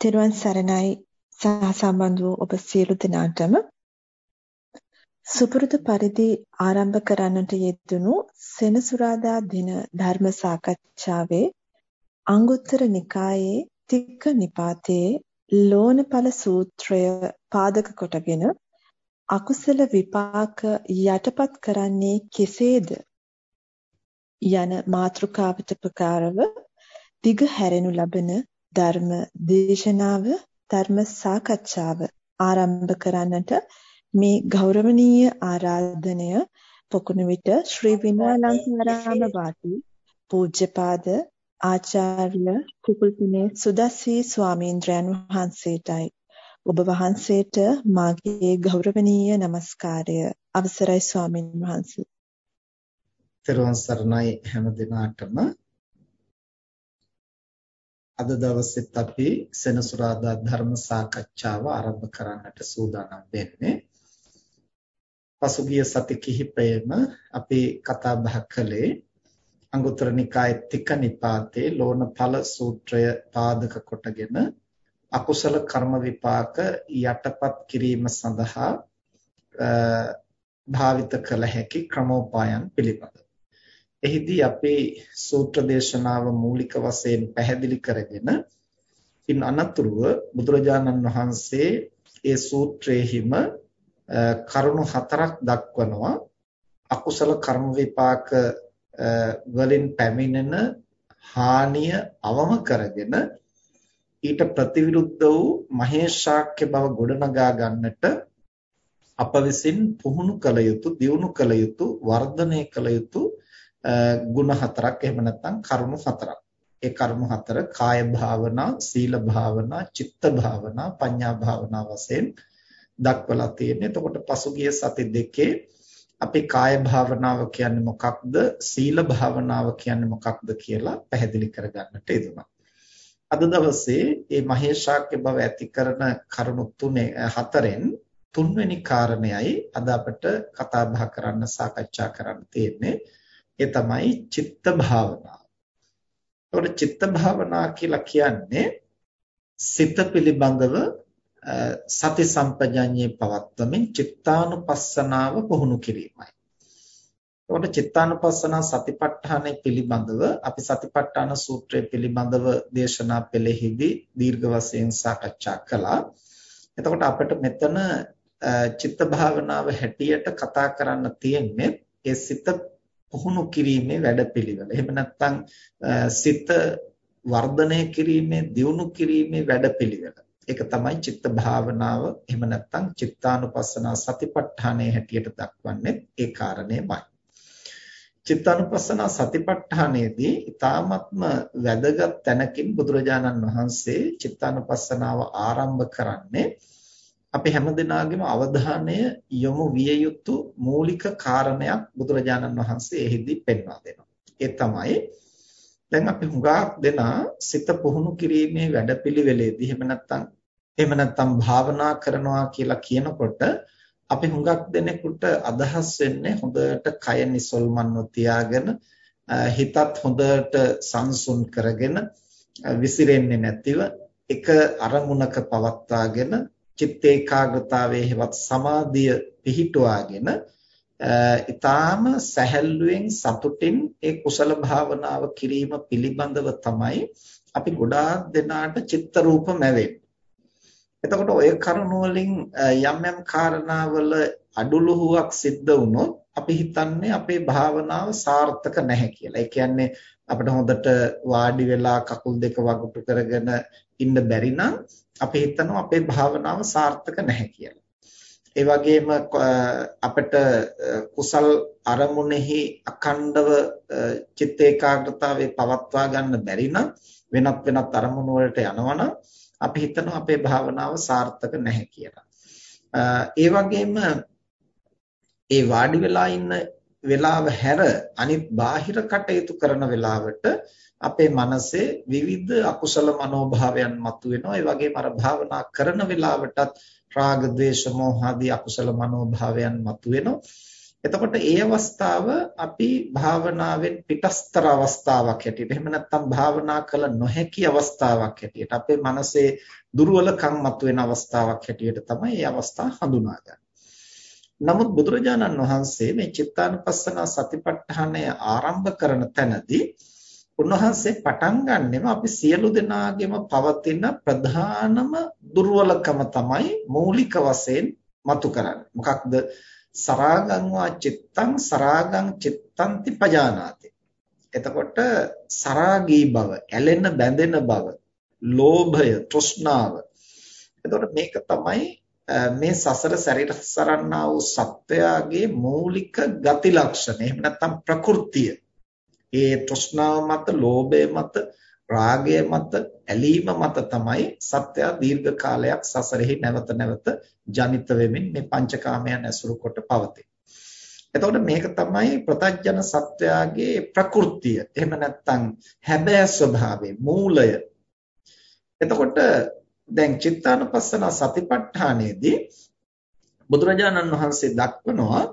තෙරුවන් සරණයි. සහ සම්බන්ධ වූ ඔබ සියලු දෙනාටම සුපුරුදු පරිදි ආරම්භ කරන්නට යෙදුණු සෙනසුරාදා දින ධර්ම සාකච්ඡාවේ අංගුත්තර නිකායේ තික්ක නිපාතයේ ලෝණපල සූත්‍රය පාදක කොටගෙන අකුසල විපාක යටපත් කරන්නේ කෙසේද? යන මාතෘකාවට ප්‍රකාරව දිග හැරෙනු ලබන ධර්ම දේශනාව ධර්ම සාකච්ඡාව ආරම්භ කරන්නට මේ ගෞරවනීය ආරාධනය පොකුණු විට ශ්‍රී විනයාලංකාරාම වාටි පූජ්‍යපාද ආචාර්ය කුකුල්පුනේ සුදස්සී ස්වාමීන්ද්‍රයන් වහන්සේටයි. ඔබ වහන්සේට මාගේ ගෞරවනීය নমස්කාරය. අවසරයි ස්වාමින් වහන්සේ. ත්වන් සරණයි හැම දිනාටම. අද දවසෙත් අපි සෙනසුරාදා ධර්ම සාකච්ඡාව ආරම්භ කරන්නට සූදානම් වෙන්නේ. පසුගිය සති කිහිපයේම අපි කතා බහ කළේ අංගුත්තර නිකායේ තික නිපාතේ ලෝණඵල සූත්‍රය පාදක කොටගෙන අකුසල කර්ම විපාක යටපත් කිරීම සඳහා භාවිත කළ හැකි ක්‍රමෝපායන් පිළිබඳ එහිදී අපේ සූත්‍ර දේශනාව මූලික වශයෙන් පැහැදිලි කරගෙන ඉන් අනතුරුව බුදුරජාණන් වහන්සේ ඒ සූත්‍රයේහිම කරුණු හතරක් දක්වනවා. අකුසල කර්ම විපාක වලින් පැමිණෙන හානිය අවම කරගෙන ඊට ප්‍රතිවිරුද්ධ වූ මහේශාක්‍ය බව ගොඩනගා ගන්නට අප විසින් පුහුණු කළ යුතු දියුණු කළ යුතු වර්ධනය කළ යුතු ಗುಣ හතරක් එහෙම නැත්නම් කරුණු හතරක්. ඒ කරුණු හතර කාය භාවනා, සීල භාවනා, චිත්ත භාවනා, පඤ්ඤා භාවනා වශයෙන් දක්වලා තියෙන්නේ. එතකොට පසුගිය සති දෙකේ අපි කාය භාවනාව කියන්නේ මොකක්ද? සීල භාවනාව කියන්නේ මොකක්ද කියලා පැහැදිලි කරගන්නට යෙදුණා. අද දවසේ මේ මහේශාක්‍ය බව ඇති කරන කරුණු තුනේ හතරෙන් තුන්වෙනි කාරණයයි අද අපිට කතා බහ කරන්න සාකච්ඡා කරන්න තියෙන්නේ. ඒ තමයි චිත්ත භාවනාව. ඒකට චිත්ත භාවනා කියලා කියන්නේ සිත පිළිබඳව සති සම්පජඤ්ඤේ පවත්වමින් චිත්තානුපස්සනාව පුහුණු කිරීමයි. ඒකට චිත්තානුපස්සනා සතිපට්ඨානය පිළිබඳව අපි සතිපට්ඨාන සූත්‍රය පිළිබඳව දේශනා පෙළෙහිදී දීර්ඝ වශයෙන් සාකච්ඡා කළා. එතකොට අපිට මෙතන චිත්ත භාවනාව හැටියට කතා කරන්න තියෙන්නේ ඒ සිත පුහුණු කිරීමේ වැඩපිළිවෙල. එහෙම නැත්නම් සිත වර්ධනය කිරීමේ, දියුණු කිරීමේ වැඩපිළිවෙල. ඒක තමයි චිත්ත භාවනාව. එහෙම නැත්නම් චිත්තානුපස්සනා සතිපට්ඨානයේ හැටියට දක්වන්නේ ඒ කාරණේමයි. චිත්තානුපස්සනා සතිපට්ඨානයේදී ඊ타ත්ම වැදගත් තැනකින් බුදුරජාණන් වහන්සේ චිත්තානුපස්සනාව ආරම්භ කරන්නේ අපි හැමදෙනාගේම අවධානය යොමු විය යුතු මූලික කාරණයක් බුදුරජාණන් වහන්සේ එහිදී පෙන්වා දෙනවා. ඒ තමයි දැන් අපි හුඟක් දෙනා සිත පුහුණු කිරීමේ වැඩපිළිවෙලේදී එහෙම නැත්නම් එහෙම නැත්නම් භාවනා කරනවා කියලා කියනකොට අපි හුඟක් දෙනෙකුට අදහස් වෙන්නේ හොඳට කය නිසල්මන්ව තියාගෙන හිතත් හොඳට සංසුන් කරගෙන විසිරෙන්නේ නැතිව එක අරමුණක පවත්වාගෙන චිත්ත ඒකාග්‍රතාවයේ හෙවත් සමාධිය පිහිටුවාගෙන ඊටාම සැහැල්ලුවෙන් සතුටින් ඒ කුසල භාවනාව කිරීම පිළිබඳව තමයි අපි ගොඩාක් දෙනාට චිත්ත රූප මැවෙන්නේ. එතකොට ඔය කරුණ වලින් යම් යම් කාරණාවල අඩුලුහුවක් සිද්ධ වුණොත් අපි හිතන්නේ අපේ භාවනාව සාර්ථක නැහැ කියලා. ඒ කියන්නේ අපිට හොඳට වාඩි වෙලා කකුල් දෙක වගුටු කරගෙන ඉන්න බැරි නම් අපි හිතනවා අපේ භාවනාව සාර්ථක නැහැ කියලා. ඒ වගේම අපිට කුසල් අරමුණෙහි අඛණ්ඩව චිත්ත ඒකාග්‍රතාවේ පවත්වා ගන්න බැරි නම් වෙනත් වෙනත් අරමුණු වලට යනවනම් අපි හිතනවා අපේ භාවනාව සාර්ථක නැහැ කියලා. ඒ වගේම ඒ වාඩි වෙලා ඉන්න වෙලාව හැර අනිත් බාහිර කටයුතු කරන වෙලාවට අපේ මනසේ විවිධ අකුසල මනෝභාවයන් මතුවෙනවා. ඒ වගේම අර භාවනා කරන වෙලාවටත් රාග, ద్వේෂ, මෝහ ආදී අකුසල මනෝභාවයන් මතුවෙනවා. එතකොට ඒ අවස්ථාව අපි භාවනාවෙන් පිටස්තර අවස්ථාවක් හැටියට එහෙම නැත්නම් භාවනා කළ නොහැකි අවස්ථාවක් හැටියට අපේ මනසේ දුර්වලකම් මතුවෙන අවස්ථාවක් හැටියට තමයි මේ අවස්ථාව හඳුනාගන්නේ. නමුත් බුදුරජාණන් වහන්සේ මේ චිත්තානුපස්සන සතිපට්ඨානය ආරම්භ කරන තැනදී උන්වහන්සේ පටන් ගන්නෙම අපි සියලු දෙනාගේම පවතින ප්‍රධානම දුර්වලකම තමයි මූලික වශයෙන් මතු කරන්නේ. මොකක්ද? සරාගං වා චිත්තං සරාගං චිත්තන්ති පජානාති. එතකොට සරාගී බව, ඇලෙන බැඳෙන බව, ලෝභය, තෘෂ්ණාව. එතකොට මේක තමයි මේ සසර සැරිට සරන්නා වූ සත්වයාගේ මූලික ගති ලක්ෂණ. එහෙම නැත්නම් ප්‍රകൃතිය. ඒ තෘෂ්ණාව මත, ලෝභය මත, රාගය මත, ඇලීම මත තමයි සත්‍ය දීර්ඝ කාලයක් සසරෙහි නැවත නැවත ජනිත වෙමින් මේ පංචකාමයන් ඇසුරු කොට පවතී. එතකොට මේක තමයි ප්‍රතඥ සත්වයාගේ ප්‍රകൃතිය. එහෙම නැත්නම් හැබෑ ස්වභාවය, මූලය. එතකොට දැන් චිත්තානුපස්සන සතිපට්ඨානයේදී බුදුරජාණන් වහන්සේ දක්වනවා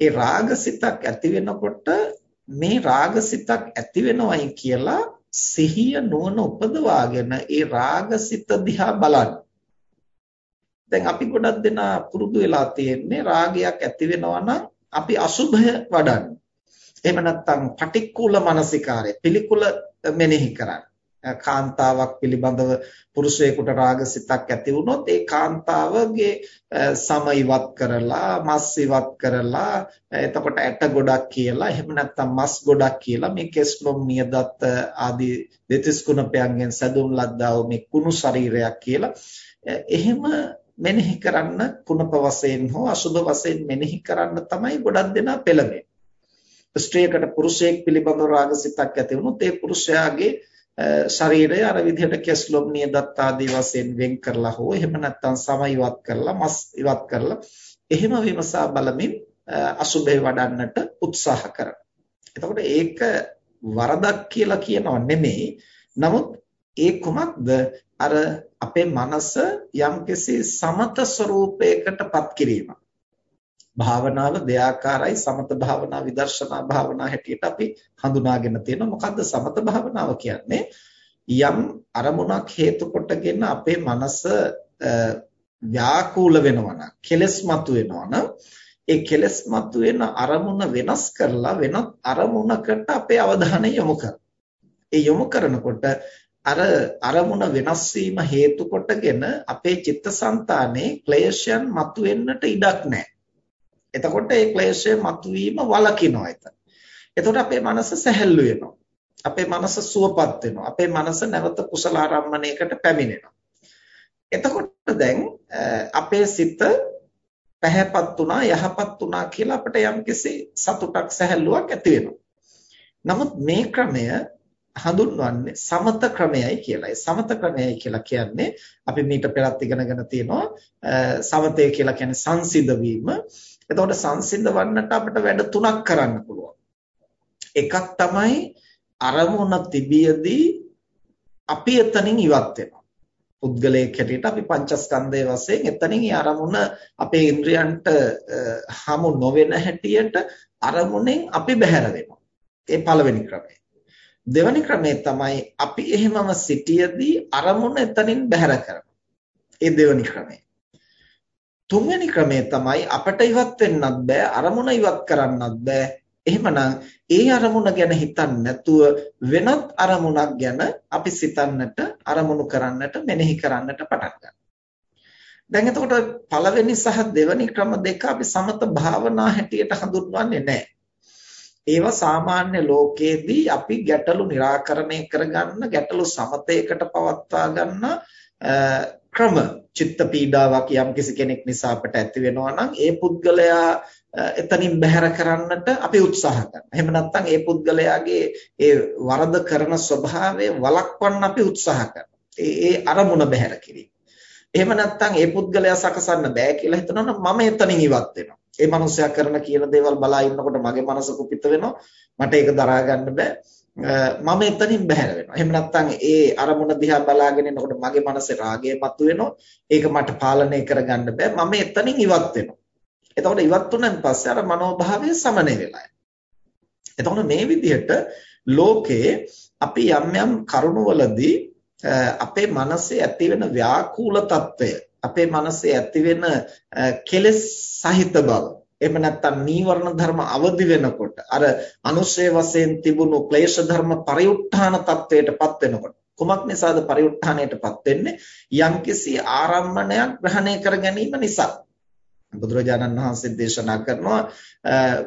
ඒ රාගසිතක් ඇති වෙනකොට මේ රාගසිතක් ඇති වෙනවයි කියලා සිහිය නුවණ උපදවාගෙන ඒ රාගසිත දිහා බලන්න. දැන් අපි ගොඩක් දෙනා පුරුදු වෙලා තියෙන්නේ රාගයක් ඇති වෙනවා නම් අපි අසුභය වඩන්න. එහෙම නැත්නම් පටික්කුල මානසිකාරය පිළිකුල මෙනෙහි කරන්න. කාන්තාවක් පිළිබඳව පුරුෂයෙකුට රාගසිතක් ඇති වුණොත් ඒ කාන්තාවගේ සම ඉවත් කරලා මස් ඉවත් කරලා එතකොට ඇට ගොඩක් කියලා එහෙම නැත්නම් මස් ගොඩක් කියලා මේ කෙස්ලොම් නියදත් ආදී දෙතිස් කුණපයන්ගෙන් සැදුම් ලද්දා වූ මේ කුණු ශරීරයක් කියලා එහෙම මෙනෙහි කරන්න කුණප වශයෙන් හෝ අසුභ වශයෙන් මෙනෙහි කරන්න තමයි ගොඩක් දෙනා පෙළඹෙන්නේ. ස්ත්‍රියකට පුරුෂයෙක් පිළිබඳව රාගසිතක් ඇති වුණොත් ඒ පුරුෂයාගේ ශරීරය අර විදිහට කෙස්ලොම් නියදත් ආදී වශයෙන් වෙන් කරලා හෝ එහෙම නැත්නම් සම ඉවත් කරලා මස් ඉවත් කරලා එහෙම විමසා බලමින් අසුබේ වඩන්නට උත්සාහ කරනවා. එතකොට ඒක වරදක් කියලා කියනව නෙමෙයි. නමුත් ඒ කුමක්ද අර අපේ මනස යම්කිසි සමත ස්වરૂපයකටපත් කිරීම. භාවනාව දෙආකාරයි සමත භාවනා විදර්ශනා භාවනා හැටියට අපි හඳුනාගෙන තියෙනවා. මොකද්ද සමත භාවනාව කියන්නේ? යම් අරමුණක් හේතු කොටගෙන අපේ මනස ව්‍යාකූල වෙනවා නම් කෙලස් මතුවෙනවා නම් ඒ කෙලස් මතුවෙන අරමුණ වෙනස් කරලා වෙනත් අරමුණකට අපේ අවධානය යොමු ඒ යොමු කරනකොට අර අරමුණ වෙනස් වීම හේතු කොටගෙන අපේ චිත්තසංතානයේ ක්ලේශයන් මතුවෙන්නට ඉඩක් නැහැ. එතකොට ඒ ක්ලේශය මතුවීම වලකිනවා එතන. එතකොට අපේ මනස සැහැල්ලු වෙනවා. අපේ මනස සුවපත් වෙනවා. අපේ මනස නැවත කුසල ආරම්මණයකට පැමිණෙනවා. එතකොට දැන් අපේ සිත පැහැපත් වුණා යහපත් වුණා කියලා අපිට යම්කිසි සතුටක් සැහැල්ලුවක් ඇති වෙනවා. නමුත් මේ ක්‍රමය හඳුන්වන්නේ සමත ක්‍රමයයි කියලා. ඒ සමත ක්‍රමයයි කියලා කියන්නේ අපි මීට පෙරත් ඉගෙනගෙන තියෙනවා සමතය කියලා කියන්නේ සංසිඳ වීම. එතකොට සංසිඳවන්නට අපිට වැඩ තුනක් කරන්න පුළුවන්. එකක් තමයි අරමුණ තිබියදී අපි එතනින් ඉවත් වෙනවා. පුද්ගලයෙක් හැටියට අපි පංචස්කන්ධයේ වශයෙන් එතනින් ඒ අරමුණ අපේ ඉන්ද්‍රයන්ට හමු නොවන හැටියට අරමුණෙන් අපි බැහැර වෙනවා. ඒ පළවෙනි ක්‍රමය. දෙවැනි ක්‍රමය තමයි අපි එහෙමම සිටියදී අරමුණ එතනින් බැහැර කරනවා. ඒ දෙවැනි ක්‍රමය. තුන්වෙනි ක්‍රමය තමයි අපට ඉවත් වෙන්නත් බෑ අරමුණ ඉවත් කරන්නත් බෑ එහෙමනම් ඒ අරමුණ ගැන හිතන්නේ නැතුව වෙනත් අරමුණක් ගැන අපි සිතන්නට අරමුණු කරන්නට මෙනෙහි කරන්නට පටන් ගන්නවා. දැන් එතකොට පළවෙනි සහ දෙවෙනි ක්‍රම දෙක අපි සමත භාවනා හැටියට හඳුන්වන්නේ නැහැ. ඒවා සාමාන්‍ය ලෝකයේදී අපි ගැටලු निराකරණය කරගන්න ගැටලු සමතයකට පවත්වා ගන්න ක්‍රම චිත්ත පීඩාවක් යම් කිසි කෙනෙක් නිසා අපට ඇති වෙනවා නම් ඒ පුද්ගලයා එතනින් බැහැර කරන්නට අපි උත්සාහ කරනවා. එහෙම නැත්නම් ඒ පුද්ගලයාගේ ඒ වරද කරන ස්වභාවය වළක්වන්න අපි උත්සාහ කරනවා. ඒ අරමුණ බැහැර කිරීම. එහෙම නැත්නම් ඒ පුද්ගලයා සකසන්න බෑ කියලා හිතනවා නම් මම එතනින් ඉවත් වෙනවා. ඒ මනුස්සයා කරන කියන දේවල් බලා ඉන්නකොට මගේ මනස කුපිත වෙනවා. මට ඒක දරා ගන්න බෑ. මම එතනින් බැහැර වෙනවා. එහෙම නැත්නම් ඒ අරමුණ දිහා බලාගෙන ඉනකොට මගේ මනසේ රාගය මතුවෙනවා. ඒක මට පාලනය කරගන්න බෑ. මම එතනින් ඉවත් වෙනවා. එතකොට ඉවත් වුණාන් පස්සේ අර මනෝභාවය සමනය වෙලා එතකොට මේ විදිහට ලෝකයේ අපි යම් යම් කරුණවලදී අපේ මනසේ ඇතිවෙන ව්‍යාකූල తত্ত্বය අපේ මනසේ ඇතිවෙන කෙලෙස් සහිත බව එහෙම නැත්නම් නීවරණ ධර්ම අවදි වෙනකොට අර අනුශේ වශයෙන් තිබුණු ක්ලේශ ධර්ම පරිඋත්ථාන තත්වයටපත් වෙනකොට කුමක් නිසාද පරිඋත්ථානයටපත් වෙන්නේ? යම්කිසි ආරම්මණයක් ග්‍රහණය කර ගැනීම නිසා. බුදුරජාණන් වහන්සේ දේශනා කරනවා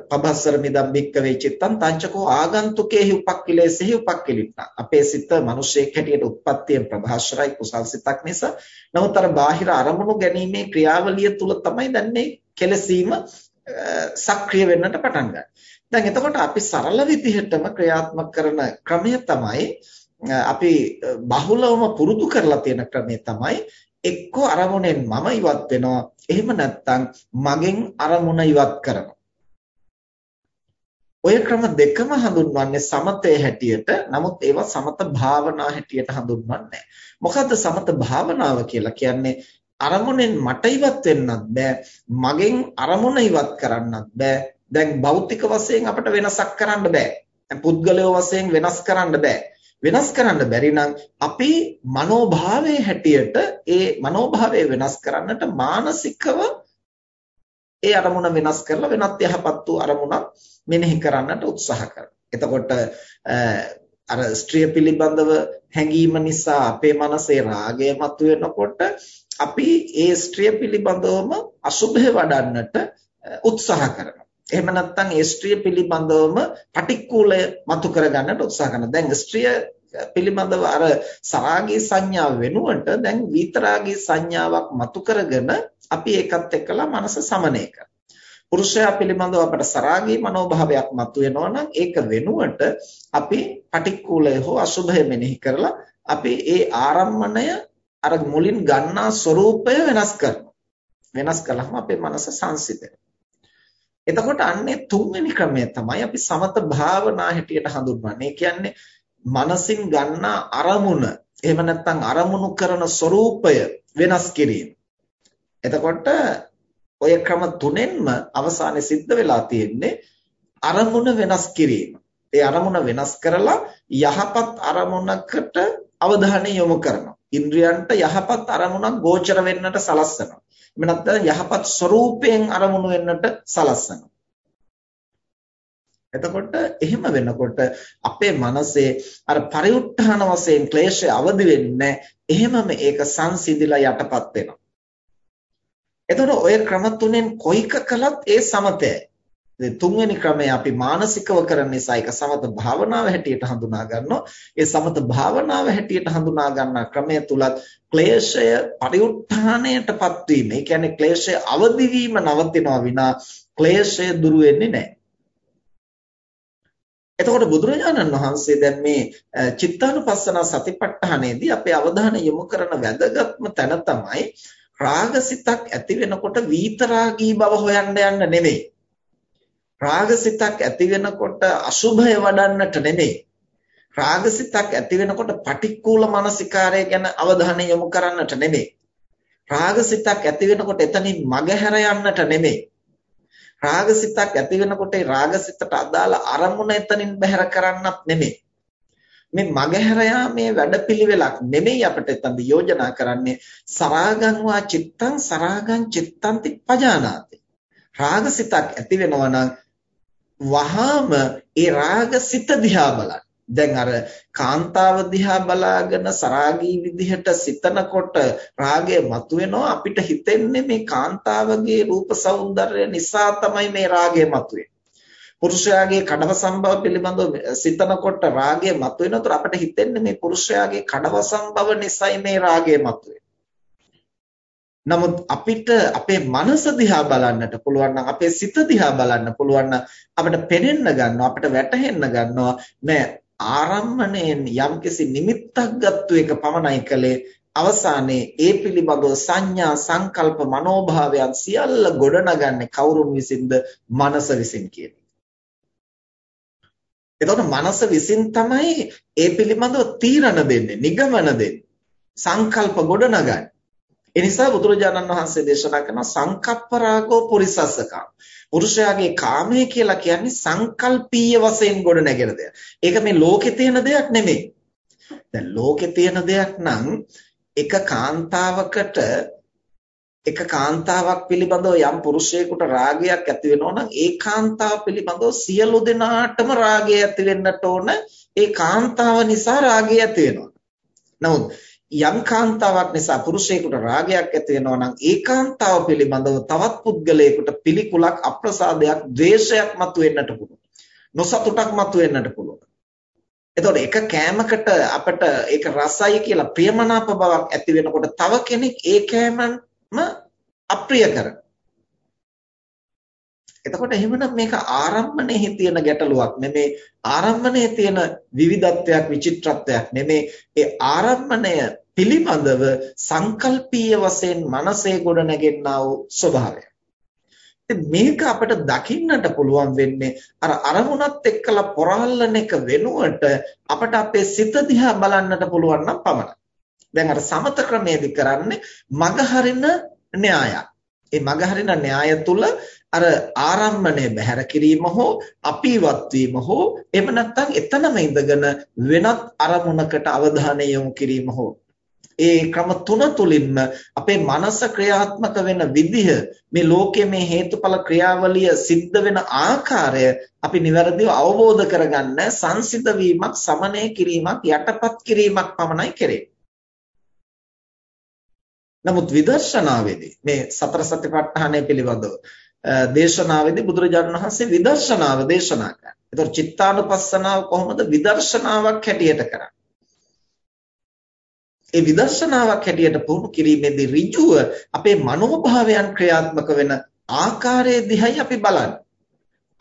පබස්සර මිදම් බික්කවේ චිත්තං තංචකෝ ආගන්තුකේහි උපක්ඛිලේසෙහි උපක්ඛිලිට්ඨා. අපේ සිත මිනිසෙක් හැටියට උත්පත්තියෙන් ප්‍රභාෂරයි කුසල්සිතක් නිසා. නමුත් අර බාහිර අරමුණු ගැනීමේ ක්‍රියාවලිය තුල තමයි දැන් මේ කෙලසීම සක්‍රිය වෙන්නට පටන් ගන්නේ. දැන් එතකොට අපි සරල විදිහටම ක්‍රියාත්මක කරන ක්‍රමය තමයි අපි බහුලවම පුරුදු කරලා තියෙන ක්‍රමය තමයි එක්ක අරමුණෙන් මම ඉවත් වෙනවා. එහෙම නැත්නම් මගෙන් අරමුණ ඉවත් කරනවා. ඔය ක්‍රම දෙකම හඳුන්වන්නේ සමතේ හැටියට. නමුත් ඒවා සමත භාවනා හැටියට හඳුන්වන්නේ මොකද්ද සමත භාවනාව කියලා කියන්නේ? අරමුණෙන් මට ඉවත් වෙන්නත් බෑ. මගෙන් අරමුණ ඉවත් කරන්නත් බෑ. දැන් භෞතික වශයෙන් අපිට වෙනසක් කරන්න බෑ. පුද්ගලයෝ වශයෙන් වෙනස් කරන්න බෑ. වෙනස් කරන්න බැරි නම් අපි මනෝභාවයේ හැටියට ඒ මනෝභාවය වෙනස් කරන්නට මානසිකව ඒ අරමුණ වෙනස් කරලා වෙනත් යහපත් වූ අරමුණක් මෙනෙහි කරන්නට උත්සාහ කරනවා. එතකොට අර ස්ත්‍රිය පිළිබඳව හැඟීම නිසා අපේ මනසේ රාගය මතුවෙනකොට අපි ඒ ස්ත්‍රිය පිළිබඳවම අසුභය වඩන්නට උත්සාහ කරනවා. එහෙම නැත්නම් ඒ ස්ත්‍රිය පිළිබඳවම පටික්කුලය මතු කරගන්නට උත්සාහ කරනවා. දැන් ස්ත්‍රිය පිළිබඳව අර සරාගී සංඥාව වෙනුවට දැන් විතරාගී සංඥාවක් මතු කරගෙන අපි ඒකත් එක්කලා මනස සමනය කරනවා. පුරුෂයා පිළිබඳව අපට සරාගී මනෝභාවයක් මතුවෙනවා නම් ඒක වෙනුවට අපි පටික්කුලය හෝ අසුභය මෙනෙහි කරලා අපි ඒ ආරම්මණය අර මුලින් ගන්නා ස්වરૂපය වෙනස් කරනවා. වෙනස් කළාම අපේ මනස සංසිඳෙනවා. එතකොට අන්නේ තුන්වෙනි ක්‍රමය තමයි අපි සමත භාවනා හැටියට හඳුන්වන්නේ. ඒ කියන්නේ මනසින් ගන්නා අරමුණ එහෙම නැත්නම් අරමුණු කරන ස්වરૂපය වෙනස් කිරීම. එතකොට ඔය ක්‍රම තුනෙන්ම අවසානයේ සිද්ධ වෙලා තියෙන්නේ අරමුණ වෙනස් කිරීම. ඒ අරමුණ වෙනස් කරලා යහපත් අරමුණකට අවධානය යොමු කරනවා. ඉන්ද්‍රයන්ට යහපත් අරමුණක් ගෝචර වෙන්නට සලස්සනවා. එමෙ නැත්නම් යහපත් ස්වરૂපයෙන් අරමුණු වෙන්නට සලස්සනවා. එතකොට එහෙම වෙනකොට අපේ මනසේ අර පරිඋත් ทาน වශයෙන් ක්ලේශය අවදි වෙන්නේ එහෙමම ඒක සංසිඳිලා යටපත් වෙනවා. එතකොට ඔය ක්‍රම තුනෙන් කොයික කළත් ඒ සමතයයි. තුන්වෙනි ක්‍රමය අපි මානසිකව කරන නිසා ඒක සමත භාවනාව හැටියට හඳුනා ගන්නවා. ඒ සමත භාවනාව හැටියට හඳුනා ගන්නා ක්‍රමය තුලත් ක්ලේශය පරිඋත්ථානයටපත් වීම. ඒ කියන්නේ ක්ලේශය අවදි වීම නවතිනවා විනා ක්ලේශය දුරු වෙන්නේ නැහැ. එතකොට බුදුරජාණන් වහන්සේ දැන් මේ චිත්තානුපස්සන සතිපට්ඨානයේදී අපේ අවධානය යොමු කරන වැදගත්ම තැන තමයි රාගසිතක් ඇති වෙනකොට විතරාගී බව හොයන්න යන්න නෙමෙයි. රාගසිතක් ඇති වෙනකොට අසුභය වඩන්නට නෙමෙයි. රාගසිතක් ඇති වෙනකොට පටික්කුල මානසිකාරය ගැන අවධානය යොමු කරන්නට නෙමෙයි. රාගසිතක් ඇති වෙනකොට එතනින් මගහැර යන්නට නෙමෙයි. රාගසිතක් ඇති වෙනකොට ඒ රාගසිතට අදාළ අරමුණ එතනින් බැහැර කරන්නත් නෙමෙයි. මේ මගහැර යාමේ වැඩපිළිවෙලක් නෙමෙයි අපිට එතනදි යෝජනා කරන්නේ සරාගං වා චිත්තං සරාගං චිත්තන්ති පජානාති. රාගසිතක් ඇති වෙනවා නම් වහාම ඒ රාගසිත දිහා බලන්න. දැන් අර කාන්තාව දිහා බලාගෙන සරාගී විදිහට සිතනකොට රාගය මතුවෙනවා අපිට හිතෙන්නේ මේ කාන්තාවගේ රූප సౌందර්ය නිසා තමයි මේ රාගය මතුවෙන්නේ. පුරුෂයාගේ කඩව සම්භව පිළිබඳව සිතනකොට රාගය මතුවෙනතර අපිට හිතෙන්නේ මේ පුරුෂයාගේ කඩව සම්භව නිසායි මේ රාගය මතුවෙන්නේ. නමුත් අපිට අපේ මනස දිහා බලන්නට පුළුවන් නම් අපේ සිත දිහා බලන්න පුළුවන් නම් අපිට පෙනෙන්න ගන්නවා අපිට වැටහෙන්න ගන්නවා. නෑ ආරම්මණයෙන් යම්කිසි නිමිත්තක් ගත්තු එක පමණයි කලේ අවසානයේ ඒ පිළිබඳව සංඥා සංකල්ප මනෝභාවයන් සියල්ල ගොඩනගන්නේ කවුරුන් විසින්ද? මනස විසින් කියන එතකොට මනස විසින් තමයි ඒ පිළිබඳව තීරණ දෙන්නේ නිගමන දෙන්නේ. සංකල්ප ගොඩනගන්නේ. ඒ නිසා බුදුරජාණන් වහන්සේ දේශනා කරන සංකප්ප රාගෝ පුරිසස්සකම්. පුරුෂයාගේ කාමය කියලා කියන්නේ සංකල්පීය වශයෙන් ගොඩ නැගෙන දෙයක්. ඒක මේ ලෝකේ තියෙන දෙයක් නෙමෙයි. දැන් ලෝකේ තියෙන දෙයක් නම් එක කාන්තාවකට එක කාන්තාවක් පිළිබඳව යම් පුරුෂයෙකුට රාගයක් ඇති වෙනවා නම් ඒ කාන්තාව පිළිබඳව සියලු දෙනාටම රාගය ඇති වෙන්නට ඕන ඒ කාන්තාව නිසා රාගය ඇති වෙනවා. නමුත් යම් කාන්තාවක් නිසා පුරුෂයෙකුට රාගයක් ඇති වෙනවා නම් ඒ කාන්තාව පිළිබඳව තවත් පුද්ගලයෙකුට පිළිකුලක් අප්‍රසාදයක් ද්වේෂයක් මතුවෙන්නට පුළුවන්. නොසතුටක් මතුවෙන්නට පුළුවන්. එතකොට එක කෑමකට අපිට ඒක රසයි කියලා ප්‍රියමනාප බවක් ඇති වෙනකොට තව කෙනෙක් ඒ කෑමම අප්‍රිය කරනවා. එතකොට එහෙමනම් මේක ආරම්භණයේ තියෙන ගැටලුවක් නෙමේ ආරම්භණයේ තියෙන විවිධත්වයක් විචිත්‍රත්වයක් නෙමේ ඒ ආරම්භණය පිළිබඳව සංකල්පීය වශයෙන් මනසේ ගොඩ නැගෙන්නා වූ ස්වභාවය. මේක අපිට දකින්නට පුළුවන් වෙන්නේ අර අරමුණත් එක්කලා පොරාලන එක වෙනුවට අපිට අපේ සිත දිහා බලන්නට පුළුවන් නම් පමණයි. දැන් අර සමත ක්‍රමයේදී කරන්නේ මග හරින න්‍යායක්. ඒ මග හරින න්‍යාය තුල අර ආරම්මණය බැහැර කිරීම හෝ අපීවත් වීම හෝ එහෙම නැත්නම් එතනම ඉඳගෙන වෙනත් අරමුණකට අවධානය යොමු කිරීම හෝ ඒ ක්‍රම තුන තුලින්ම අපේ මනස ක්‍රියාත්මක වෙන විදිහ මේ ලෝකයේ මේ හේතුඵල ක්‍රියාවලිය සිද්ධ වෙන ආකාරය අපි નિවරදිව අවබෝධ කරගන්න සංසිඳ වීමක් සමනය කිරීමක් යටපත් කිරීමක් පමණයි කෙරෙන්නේ නමුත් විදර්ශනාවේදී මේ සතර සතිපට්ඨානය පිළිබඳව දේශනාවේදී බුදුරජාණන් වහන්සේ විදර්ශනාව දේශනා කරා. ඒතකොට චිත්තානුපස්සනාව කොහොමද විදර්ශනාවක් හැටියට කරන්නේ? ඒ විදර්ශනාවක් හැටියට පුහුණු කිරීමේදී ඍජුව අපේ මනෝභාවයන් ක්‍රියාත්මක වෙන ආකාරය දිහයි අපි බලන්නේ.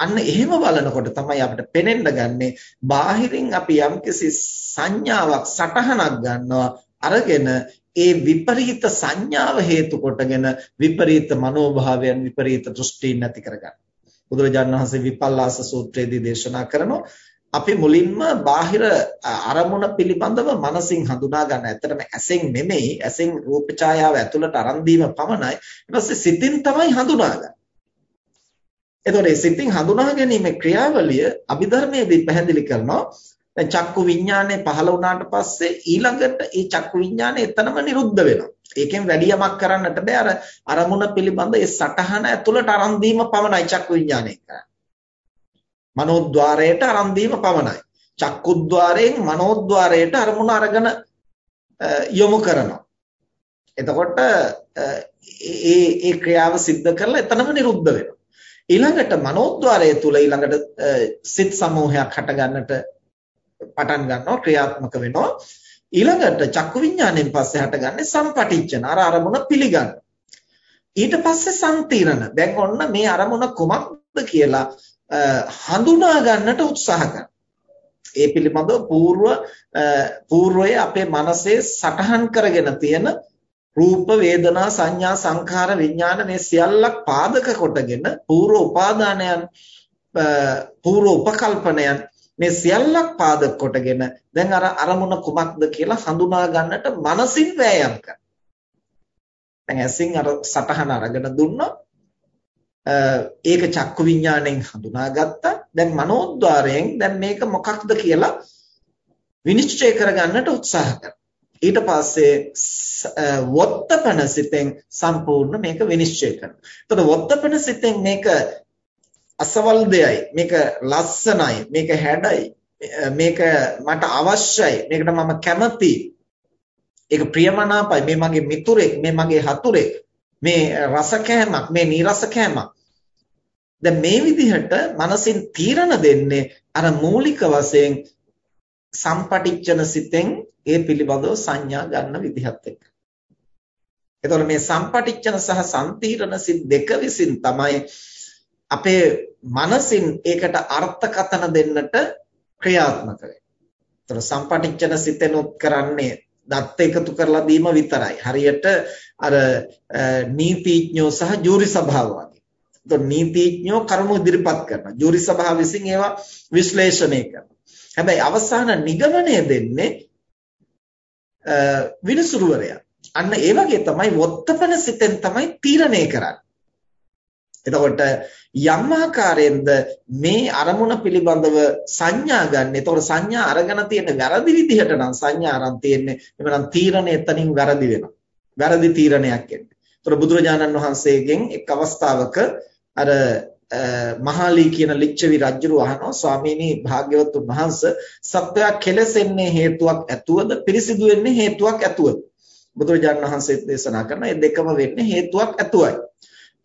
අන්න එහෙම බලනකොට තමයි අපිට පෙනෙන්න ගන්නේ බාහිරින් අපි යම්කිසි සංඥාවක් සටහනක් ගන්නවා අරගෙන ඒ විපරීත සංඥාව හේතු කොටගෙන විපරීත මනෝභාවයන් විපරීත දෘෂ්ටීන් නැති කරගන්න. බුදුරජාණන් වහන්සේ විපල්ලාස සූත්‍රයේදී දේශනා කරනවා අපි මුලින්ම බාහිර අරමුණ පිළිබඳව මනසින් හඳුනා ගන්න. ඇත්තටම ඇසෙන් නෙමෙයි, ඇසෙන් රූප ඡායාව ඇතුළට අරන් දීම පමණයි. ඊට පස්සේ සිතින් තමයි හඳුනාගන්නේ. එතකොට මේ සිතින් හඳුනා ගැනීමේ ක්‍රියාවලිය අභිධර්මයේදී පැහැදිලි කරනවා දැන් චක්කු විඥානය පහළ වුණාට පස්සේ ඊළඟට ඒ චක්කු විඥානය එතනම නිරුද්ධ වෙනවා. ඒකෙන් වැඩි යමක් කරන්නට බෑ අර අරමුණ පිළිබඳ ඒ සටහන ඇතුළට අරන් දීම පමණයි චක්කු විඥානය කරන්නේ. මනෝද්්වාරයට අරන් දීම පමණයි. චක්කුද්්වාරයෙන් මනෝද්්වාරයට අරමුණ අරගෙන යොමු කරනවා. එතකොට ඒ ඒ ක්‍රියාව සිද්ධ කරලා එතනම නිරුද්ධ වෙනවා. ඊළඟට මනෝද්්වාරය තුල ඊළඟට සිත් සමූහයක් හට ගන්නට පටන් ගන්නවා ක්‍රියාත්මක වෙනවා ඊළඟට චක්කු විඥාණයෙන් පස්සේ හටගන්නේ සම්පටිච්ඡන අර අරමුණ පිළිගන්න ඊට පස්සේ සම්තිරණ දැන් ඔන්න මේ අරමුණ කුමක්ද කියලා හඳුනා ගන්නට උත්සාහ කරනවා. ඒ පිළිබඳව పూర్ව పూర్වයේ අපේ මනසේ සටහන් කරගෙන තියෙන රූප වේදනා සංඥා සංඛාර විඥාන මේ සියල්ලක් පාදක කොටගෙන పూర్ව උපාදානයන් పూర్ව උපකල්පනයන් මේ සියල්ලක් පාදක කොටගෙන දැන් අර අරමුණ කුමක්ද කියලා හඳුනා ගන්නට මනසින් වෑයම් කරනවා. දැන් ඇසින් අර සටහන අරගෙන දුන්නොත් ඒක චක්කු විඥාණයෙන් හඳුනාගත්තා. දැන් මනෝද්වාරයෙන් දැන් මේක මොකක්ද කියලා විනිශ්චය කරගන්නට උත්සාහ කරනවා. ඊට පස්සේ වොත්තපන සිතෙන් සම්පූර්ණ මේක විනිශ්චය කරනවා. එතකොට වොත්තපන සිතෙන් මේක අසවල් දෙයයි මේක ලස්සනයි මේක හැඩයි මේක මට අවශ්‍යයි මේකට මම කැමතියි ඒක ප්‍රියමනාපයි මේ මගේ මිතුරෙක් මේ මගේ හතුරෙක් මේ eh, රස කෑමක් මේ නීරස කෑමක් දැන් මේ විදිහට මනසින් තීරණ දෙන්නේ අර මූලික වශයෙන් සම්පටිච්ඡන සිතෙන් ඒ පිළිබඳව සංඥා ගන්න විදිහත් එක්ක. එතකොට මේ සම්පටිච්ඡන සහ සම්තීරණ සිත් දෙක විසින් තමයි අපේ මනසින් ඒකට අර්ථකතන දෙන්නට ක්‍රියාත්මක වෙන්නේ. ඒතර සම්පටිච්ඡන සිතෙනුත් කරන්නේ දත්ත එකතු කරලා දීම විතරයි. හරියට අර නීතිඥයෝ සහ ජූරි සභාව වගේ. ඒතර නීතිඥයෝ කරුණු ඉදිරිපත් කරනවා. ජූරි සභාව විසින් ඒවා විශ්ලේෂණය කරනවා. හැබැයි අවසාන නිගමනය දෙන්නේ විනිසුරුවරයා. අන්න ඒ වගේ තමයි වොත්තපන සිතෙන් තමයි තීරණය කරන්නේ. එතකොට යම් ආකාරයෙන්ද මේ අරමුණ පිළිබඳව සංඥා ගන්න. එතකොට සංඥා අරගෙන තියෙන වැරදි විදිහට නම් සංඥා අරන් තියෙන්නේ. එමනම් තීරණය එතනින් වැරදි වෙනවා. වැරදි තීරණයක් එන්නේ. එතකොට බුදුරජාණන් වහන්සේගෙන් එක් අවස්ථාවක අර මහාලී කියන ලිච්ඡවි රජුරු අහනවා ස්වාමීනි භාග්‍යවතුන් වහන්සේ සත්‍යය කෙලසෙන්නේ හේතුවක් ඇතුවද පිරිසිදු වෙන්නේ හේතුවක් ඇතුවද බුදුරජාණන් වහන්සේ දේශනා කරන මේ දෙකම වෙන්නේ හේතුවක් ඇතුවයි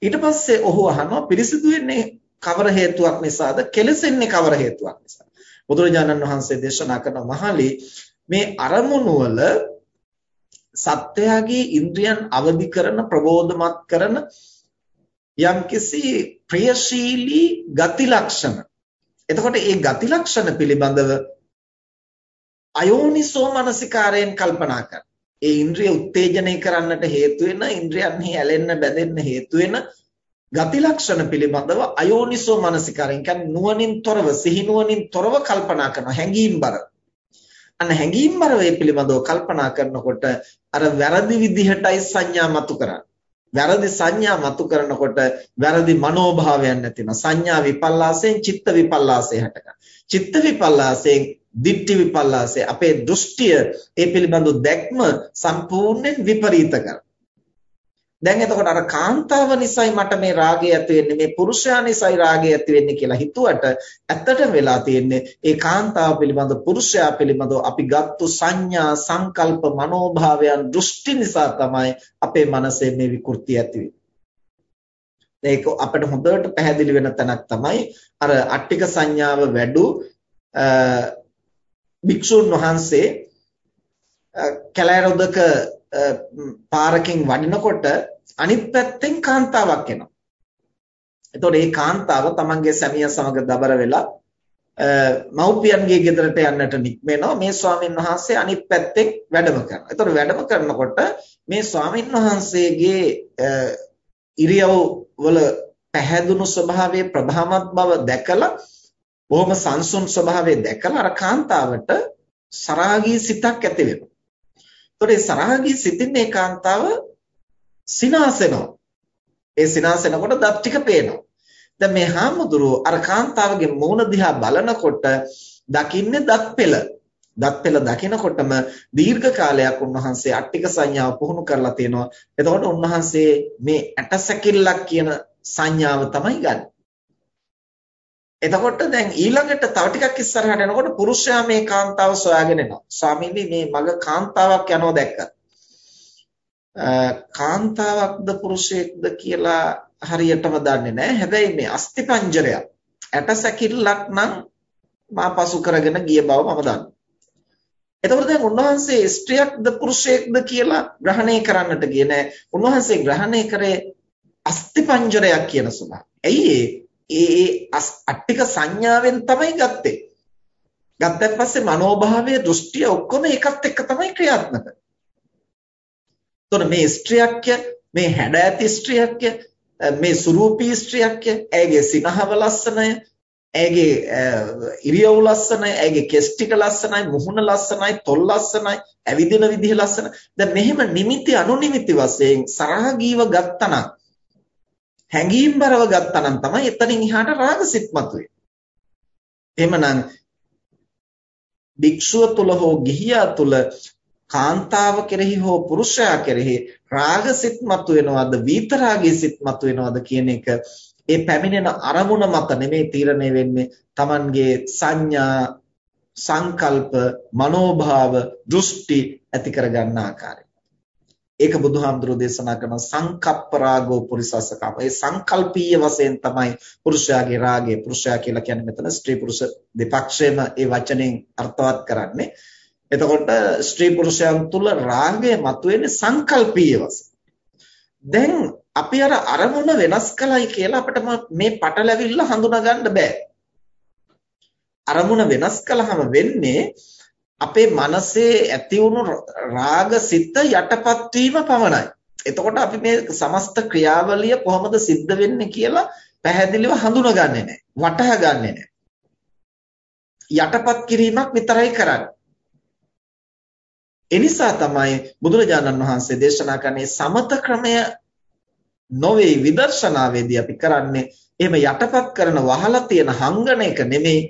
ඊට පස්සේ ඔහු අහනවා පිරිසිදු වෙන්නේ කවර හේතුවක් නිසාද කෙලසෙන්නේ කවර හේතුවක් නිසාද බුදුරජාණන් වහන්සේ දේශනා කරන මහාලී මේ අරමුණු වල සත්‍යයගේ ඉන්ද්‍රියන් අවදි කරන ප්‍රබෝධමත් කරන යම්කිසි ප්‍රියශීලී ගති ලක්ෂණ. එතකොට මේ ගති ලක්ෂණ පිළිබඳව අයෝනිසෝ මනසිකාරයෙන් කල්පනා කරන්න. ඒ ඉන්ද්‍රිය උත්තේජනය කරන්නට හේතු වෙන ඉන්ද්‍රියන්හි ඇලෙන්න බැඳෙන්න හේතු වෙන ගති ලක්ෂණ පිළිබඳව අයෝනිසෝ මනසිකාරයෙන් කියන්නේ නුවණින් තොරව සිහි නුවණින් තොරව කල්පනා කරනවා හැඟීම්බර. අන්න හැඟීම්බර වේ පිළිබඳව කල්පනා කරනකොට අර වැරදි විදිහටයි සංඥා මතු කරන්නේ. වැරදි සංඥා මතු කරනකොට වැරදි මනෝභාවයන් නැති වෙනවා. සංඥා විපල්ලාසයෙන් චිත්ත විපල්ලාසය හටගන්නවා. චිත්ත විපල්ලාසයෙන් දිට්ඨි විපල්ලාසය අපේ දෘෂ්ටිය ඒ පිළිබඳව දැක්ම සම්පූර්ණයෙන් විපරීත කරනවා. දැන් එතකොට අර කාන්තාව නිසයි මට මේ රාගය ඇති වෙන්නේ මේ පුරුෂයා නිසයි රාගය ඇති වෙන්නේ කියලා හිතුවට ඇත්තටම වෙලා තියෙන්නේ ඒ කාන්තාව පිළිබඳ පුරුෂයා පිළිබඳව අපි ගත්තු සංඥා සංකල්ප මනෝභාවයන් දෘෂ්ටි නිසා තමයි අපේ මනසේ මේ විකෘති ඇති ඒක අපිට හොඳට පැහැදිලි වෙන තැනක් තමයි අර අට්ටික සංඥාව වැඩු භික්ෂුන් වහන්සේ කැලෑරොදක පාරකින් වඩිනකොට අනිත් පැත්තෙන් කාන්තාවක් එනවා. එතකොට මේ කාන්තාව තමන්ගේ සැමියා සමග දබර වෙලා මව්පියන්ගේ ගෙදරට යන්නට නික්මෙනවා මේ ස්වාමීන් වහන්සේ අනිත් පැත්තෙන් වැඩම කරනවා. එතකොට වැඩම කරනකොට මේ ස්වාමීන් වහන්සේගේ ඉරියව් වල පැහැදුණු ස්වභාවයේ ප්‍රභාමත් බව දැකලා බොහොම සංසුන් ස්වභාවය දැකලා අර කාන්තාවට සරාගී සිතක් ඇති වෙනවා. ඒතකොට ඒ සරාගී සිතින් මේ කාන්තාව සිනාසෙනවා. ඒ සිනාසෙනකොට දත් ටික පේනවා. දැන් මේ හාමුදුරුවෝ අර කාන්තාවගේ මූණ දිහා බලනකොට දකින්නේ දත් පෙළ. දත් පෙළ දකිනකොටම දීර්ඝ කාලයක් උන්වහන්සේ අට්ටික සංඥාව පුහුණු කරලා තියෙනවා. එතකොට උන්වහන්සේ මේ ඇටසැකිල්ලක් කියන සංඥාව තමයි ගන්නේ. එතකොට දැන් ඊළඟට තව ටිකක් ඉස්සරහට යනකොට පුරුෂයා මේ කාන්තාව සොයාගෙන එනවා. ස්වාමීනි මේ මග කාන්තාවක් යනවා දැක්කා. කාන්තාවක්ද පුරුෂයෙක්ද කියලා හරියටම දන්නේ නැහැ. හැබැයි මේ අස්තිපංජරය ඇටසැකිල්ලක් නම් මා පසු කරගෙන ගිය බව මම දන්නවා. එතකොට දැන් උන්වහන්සේ ස්ත්‍රියක්ද පුරුෂයෙක්ද කියලා ග්‍රහණය කරන්නට ගියේ නැහැ. උන්වහන්සේ ග්‍රහණය කරේ අස්තිපංජරයක් කියන ස්වභාවය. ඇයි ඒ අට්ටික සංඥාවෙන් තමයි ගත්තේ. ගත්තන් පස්සේ මනෝභාවය දෘෂ්ටිය ඔක්කොම එකත් එක්ක තමයි ක්‍රියාත්මක. එතකොට මේ ස්ත්‍රියක්ය මේ හැඩ ඇති ස්ත්‍රියක්ය මේ සුරූපී ස්ත්‍රියක්ය ඇයගේ සිනහව ලස්සනය ඇයගේ ඉරියව් ලස්සනයි ඇයගේ කෙස් ටික ලස්සනයි මුහුණ ලස්සනයි තොල් ලස්සනයි ඇවිදින විදිහ ලස්සනයි දැන් මෙහෙම නිමිති අනුනිමිති වශයෙන් සරාගීව ගත්තනම් හැඟීම්බරව ගත්තනම් තමයි එතනින් එහාට රාගසිත මතුවේ. එහෙමනම් භික්ෂුව තුල හෝ ගිහියා තුල කාන්තාව කෙරෙහි හෝ පුරුෂයා කෙරෙහි රාගසිත මතුවෙනවද විතරාගී සිත් මතුවෙනවද කියන එක ඒ පැමිණෙන අරමුණ මත නෙමෙයි තීරණය වෙන්නේ Tamanගේ සංඥා සංකල්ප මනෝභාව දෘෂ්ටි ඇති කරගන්න ආකාරය ඒක බුදුහාමුදුරෝ දේශනා කරන සංකප්ප රාගෝ පුරිසස්සකම. ඒ සංකල්පීය වශයෙන් තමයි පුරුෂයාගේ රාගය. පුරුෂයා කියලා කියන්නේ මෙතන ස්ත්‍රී පුරුෂ දෙපක්ෂයම ඒ වචනෙන් අර්ථවත් කරන්නේ. එතකොට ස්ත්‍රී පුරුෂයන් තුල රාගය මතුවෙන්නේ සංකල්පීය වශයෙන්. දැන් අපි අර අරමුණ වෙනස් කළයි කියලා අපිට මේ පටලැවිල්ල හඳුනා ගන්න බෑ. අරමුණ වෙනස් කළාම වෙන්නේ අපේ මනසේ ඇති වුණු රාගසිත යටපත් වීම පමණයි. එතකොට අපි මේ සමස්ත ක්‍රියාවලිය කොහොමද සිද්ධ වෙන්නේ කියලා පැහැදිලිව හඳුනගන්නේ නැහැ. වටහාගන්නේ නැහැ. යටපත් කිරීමක් විතරයි කරන්නේ. එනිසා තමයි බුදුරජාණන් වහන්සේ දේශනා කරන්නේ සමත ක්‍රමය නොවේ විදර්ශනාවේදී අපි කරන්නේ එහෙම යටපත් කරන වහලා තියෙන හංගන එක නෙමෙයි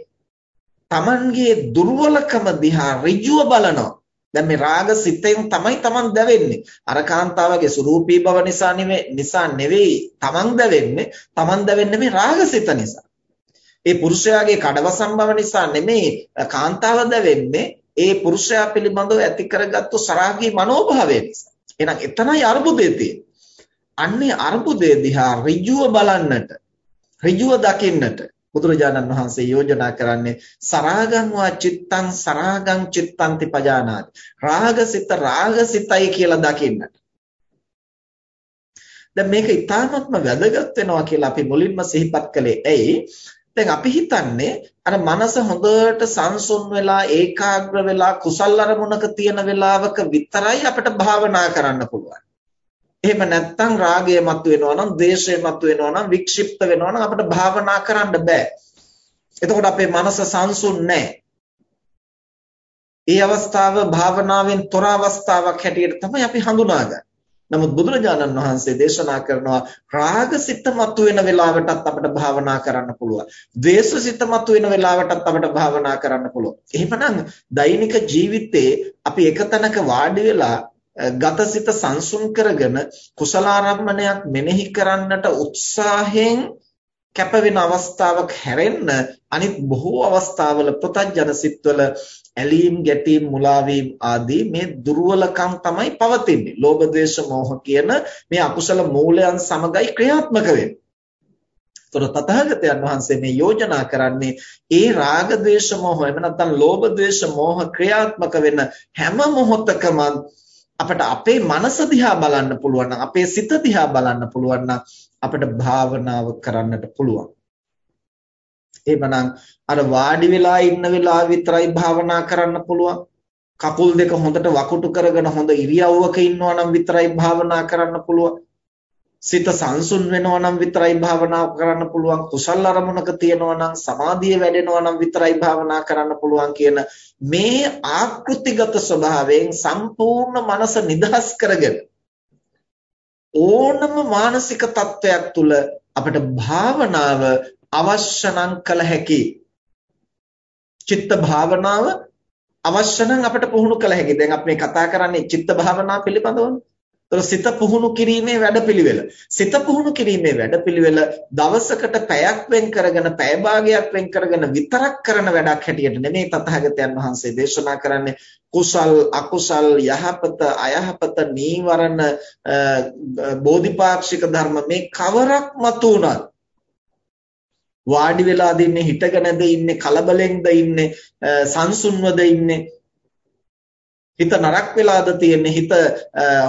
Tamanගේ දුර්වලකම දිහා ඍජුව බලනවා දැන් මේ රාග සිතෙන් තමයි Taman දැවෙන්නේ අර කාන්තාවගේ සුරූපී බව නිසා නෙවෙයි නිසා නෙවෙයි Taman දැවෙන්නේ Taman දැවෙන්නේ මේ රාග සිත නිසා ඒ පුරුෂයාගේ කඩවසම් බව නිසා නෙමෙයි කාන්තාව දැවෙන්නේ ඒ පුරුෂයා පිළිබඳව ඇති කරගත්තු සරාගී මනෝභාවය නිසා. එහෙනම් එතනයි අර්බුදේ තියෙන්නේ. අන්නේ අර්බුදේ දිහා ඍජුව බලන්නට, ඍජුව දකින්නට බුදුරජාණන් වහන්සේ යෝජනා කරන්නේ සරාගං වා චිත්තං සරාගං චිත්තන්ති පජානාති. රාගසිත රාගසිතයි කියලා දකින්නට. දැන් මේක ඊටාත්ම වැදගත් වෙනවා කියලා අපි මුලින්ම සිහිපත් කළේ. ඇයි? දැන් අපි හිතන්නේ අර මනස හොඳට සංසුන් වෙලා ඒකාග්‍ර වෙලා කුසල් අරමුණක තියෙන වෙලාවක විතරයි අපිට භාවනා කරන්න පුළුවන්. එහෙම නැත්නම් රාගය මතුවෙනවා නම්, ද්වේෂය මතුවෙනවා නම්, වික්ෂිප්ත වෙනවා නම් අපිට භාවනා කරන්න බෑ. එතකොට අපේ මනස සංසුන් නැහැ. ඒ අවස්ථාව භාවනාවෙන් තොර අවස්ථාවක් හැටියට තමයි අපි හඳුනාගන්නේ. නමුත් බුදුරජාණන් වහන්සේ දේශනා කරනවා රාගසිත මතුවෙන වෙලාවටත් අපිට භාවනා කරන්න පුළුවන්. ද්වේෂසිත මතුවෙන වෙලාවටත් අපිට භාවනා කරන්න පුළුවන්. එහෙමනම් දෛනික ජීවිතේ අපි එකතැනක වාඩි වෙලා ගතසිත සංසුන් කරගෙන කුසලාරම්මණයක් මෙනෙහි කරන්නට උත්සාහයෙන් කැප වෙන අවස්ථාවක් හැරෙන්න අනිත් බොහෝ අවස්ථාවල ප්‍රතඥ සිත්වල ඇලීම් ගැටීම් මුලාවීම් ආදී මේ දුර්වලකම් තමයි පවතින්නේ. ලෝභ ද්වේෂ මෝහ කියන මේ අකුසල මූලයන් සමගයි ක්‍රියාත්මක වෙන්නේ. ତොර තථාගතයන් වහන්සේ මේ යෝජනා කරන්නේ ඒ රාග ද්වේෂ මෝහ එහෙම නැත්නම් ලෝභ ද්වේෂ මෝහ ක්‍රියාත්මක වෙන හැම මොහොතකම අපිට අපේ මනස දිහා බලන්න පුළුවන් නම් අපේ සිත දිහා බලන්න පුළුවන් නම් අපිට භාවනාව කරන්නට පුළුවන්. එහෙමනම් අර වාඩි වෙලා ඉන්න වෙලාව විතරයි භාවනා කරන්න පුළුවන්. කකුල් දෙක හොඳට වකුටු කරගෙන හොඳ ඉරියව්වක ඉන්නවා නම් විතරයි භාවනා කරන්න පුළුවන්. සිත සංසුන් වෙනවා නම් විතරයි භාවනා කරන්න පුළුවන්. කුසල් අරමුණක තියෙනවා නම් සමාධිය වැඩෙනවා නම් විතරයි භාවනා කරන්න පුළුවන් කියන මේ ආකෘතිගත ස්වභාවයෙන් සම්පූර්ණ මනස නිදහස් කරගෙන ඕනම මානසික තත්වයක් තුළ අපිට භාවනාව අවශ්‍ය නම් කළ හැකි චිත්ත භාවනාව අවශ්‍ය නම් අපිට පුහුණු කළ හැකි. දැන් අපි මේ කතා කරන්නේ චිත්ත භාවනාව පිළිබඳවනේ. ඒතර සිත පුහුණු කිරීමේ වැඩපිළිවෙල. සිත පුහුණු කිරීමේ වැඩපිළිවෙල දවසකට පැයක් වෙන් කරගෙන පැය භාගයක් වෙන් කරගෙන විතරක් කරන වැඩක් හැටියට නෙමෙයි තථාගතයන් වහන්සේ දේශනා කරන්නේ කුසල් අකුසල් යහපත අයහපත නීවරණ බෝධිපාක්ෂික ධර්ම මේ කවරක් මතු වුණත් වාඩි වෙලාද ඉන්නේ හිටගෙනද ඉන්නේ කලබලෙන්ද ඉන්නේ සංසුන්වද ඉන්නේ හිත නරක් වෙලාද තියෙන්නේ හිත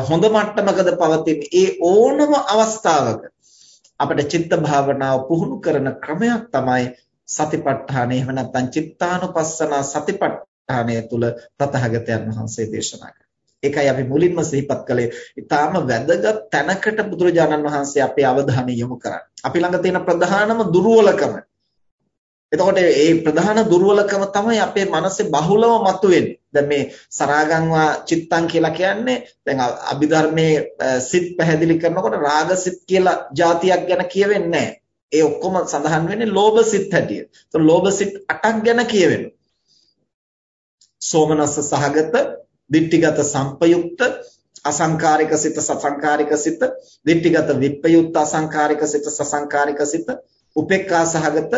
හොඳ මට්ටමකද පවතින්නේ ඒ ඕනම අවස්ථාවක අපිට චිත්ත භාවනාව පුහුණු කරන ක්‍රමයක් තමයි සතිපට්ඨානය එහෙම නැත්නම් චිත්තානුපස්සන සතිපට්ඨානය තුල තථාගතයන් වහන්සේ දේශනා කළා ඒකයි අපි මුලින්ම සිහිපත් කළේ. ඊටාම වැදගත් තැනකට බුදුරජාණන් වහන්සේ අපේ අවධානය යොමු කරන්නේ. අපි ළඟ තියෙන ප්‍රධානම දුර්වලකම. එතකොට මේ ප්‍රධාන දුර්වලකම තමයි අපේ මනසේ බහුලව මතුවෙන්නේ. දැන් මේ සරාගංවා චිත්තං කියලා කියන්නේ දැන් අභිධර්මයේ සිත් පැහැදිලි කරනකොට රාග සිත් කියලා જાතියක් ගැන කියවෙන්නේ ඒ ඔක්කොම සඳහන් වෙන්නේ ලෝභ සිත් හැටියට. ඒතකොට ලෝභ සිත් 8ක් ගැන කියවෙනවා. සෝමනස්ස සහගත දිට්ඨිගත සංපයුක්ත අසංකාරික සිත සසංකාරික සිත දිට්ඨිගත විප්පයුක්ත අසංකාරික සිත සසංකාරික සිත උපේක්ඛා සහගත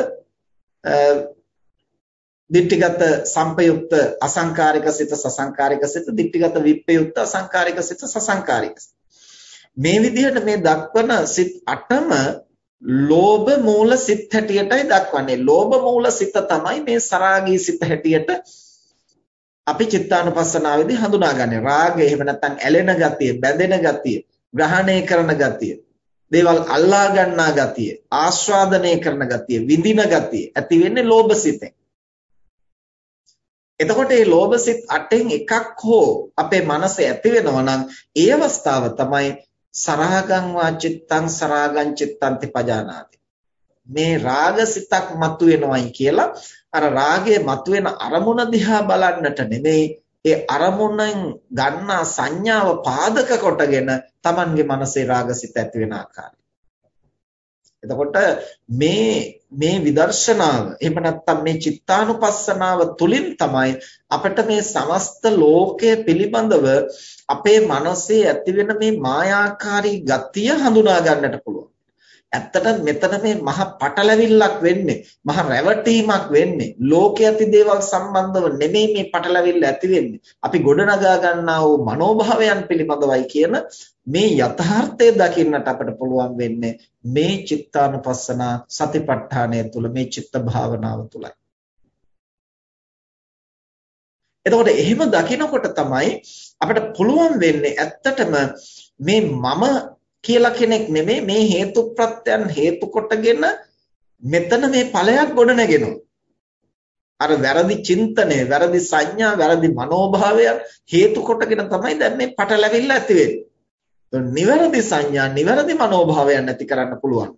දිට්ඨිගත සංපයුක්ත අසංකාරික සිත සසංකාරික සිත දිට්ඨිගත විප්පයුක්ත අසංකාරික සිත සසංකාරික මේ විදිහට මේ දක්වන සිත් 8ම ලෝභ මූල සිත් හැටියටයි දක්වන්නේ. ලෝභ මූල සිත තමයි මේ සරාගී සිත හැටියට අපි චිත්තානුපස්සනාවේදී හඳුනාගන්නේ. රාගය එහෙම නැත්නම් ඇලෙන ගතිය, බැඳෙන ගතිය, ග්‍රහණය කරන ගතිය, දේවල් අල්ලා ගන්නා ගතිය, ආස්වාදනය කරන ගතිය, විඳින ගතිය ඇති වෙන්නේ ලෝභසිතෙන්. එතකොට මේ ලෝභසිත අටෙන් එකක් හෝ අපේ මනසේ ඇති වෙනවා නම් ඒ අවස්ථාව තමයි සරාගං වාචිත්තං සරාගං චිත්තන්ති පජානාති. මේ රාගසිතක් මතුවෙනවයි කියලා අර රාගය මතුවෙන අරමුණ දිහා බලන්නට නෙමෙයි ඒ අරමුණෙන් ගන්නා සංඥාව පාදක කොටගෙන Tamanගේ මනසේ රාගසිත ඇති වෙන ආකාරය. එතකොට මේ මේ විදර්ශනාව එහෙම නැත්නම් මේ චිත්තානුපස්සනාව තුලින් තමයි අපිට මේ සමස්ත ලෝකය පිළිබඳව අපේ මනසේ ඇතිවෙන මේ මායාකාරී ගතිය හඳුනා ගන්නට පුළුවන්. ඇත්තට මෙතන මේ මහ පටලැවිල්ලක් වෙන්නේ මහ රැවටීමක් වෙන්නේ ලෝකයේ ඇති දේවල් සම්බන්ධව නෙමෙයි මේ පටලැවිල්ල ඇති වෙන්නේ. අපි ගොඩනගා ගන්නා වූ මනෝභාවයන් පිළිබඳවයි කියන මේ යථාර්ථය දකින්නට අපට පුළුවන් වෙන්නේ මේ චිත්තානුපස්සන සතිපට්ඨානය තුළ මේ චිත්ත භාවනාව තුළයි. එතකොට එහෙම දකිනකොට තමයි අපිට පුළුවන් වෙන්නේ ඇත්තටම මේ මම කියලා කෙනෙක් නෙමෙයි මේ හේතු ප්‍රත්‍යයන් හේතු කොටගෙන මෙතන මේ ඵලයක් ගොඩ නැගෙනවා. අර වැරදි චින්තනය, වැරදි සංඥා, වැරදි මනෝභාවය හේතු කොටගෙන තමයි දැන් මේ පටලැවිල්ල ඇති වෙන්නේ. නිවැරදි සංඥා, නිවැරදි මනෝභාවයන් ඇති කරන්න පුළුවන්.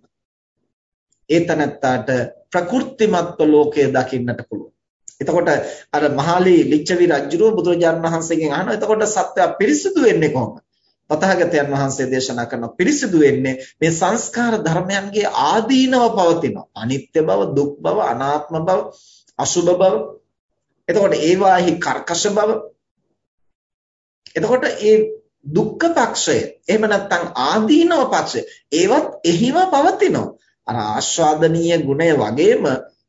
ඒතනත්තාට ප්‍රකෘතිමත්ව ලෝකය දකින්නට පුළුවන්. එතකොට අර මහාලි ලිච්ඡවි රජුරුව බුදුරජාණන් වහන්සේගෙන් අහනවා එතකොට සත්‍යය පිරිසිදු වෙන්නේ කොහොමද? තථාගතයන් වහන්සේ දේශනා කරන පිරිසිදු වෙන්නේ මේ සංස්කාර ධර්මයන්ගේ ආදීනව පවතිනවා. අනිත්‍ය බව, දුක් බව, අනාත්ම බව, අසුභ බව. එතකොට ඒවාහි කර්කශ බව. එතකොට ඒ දුක්ඛ පක්ෂය එහෙම නැත්නම් ආදීනව පක්ෂය ඒවත් එහිම පවතිනවා. අර ආස්වාදනීය ගුණය වගේම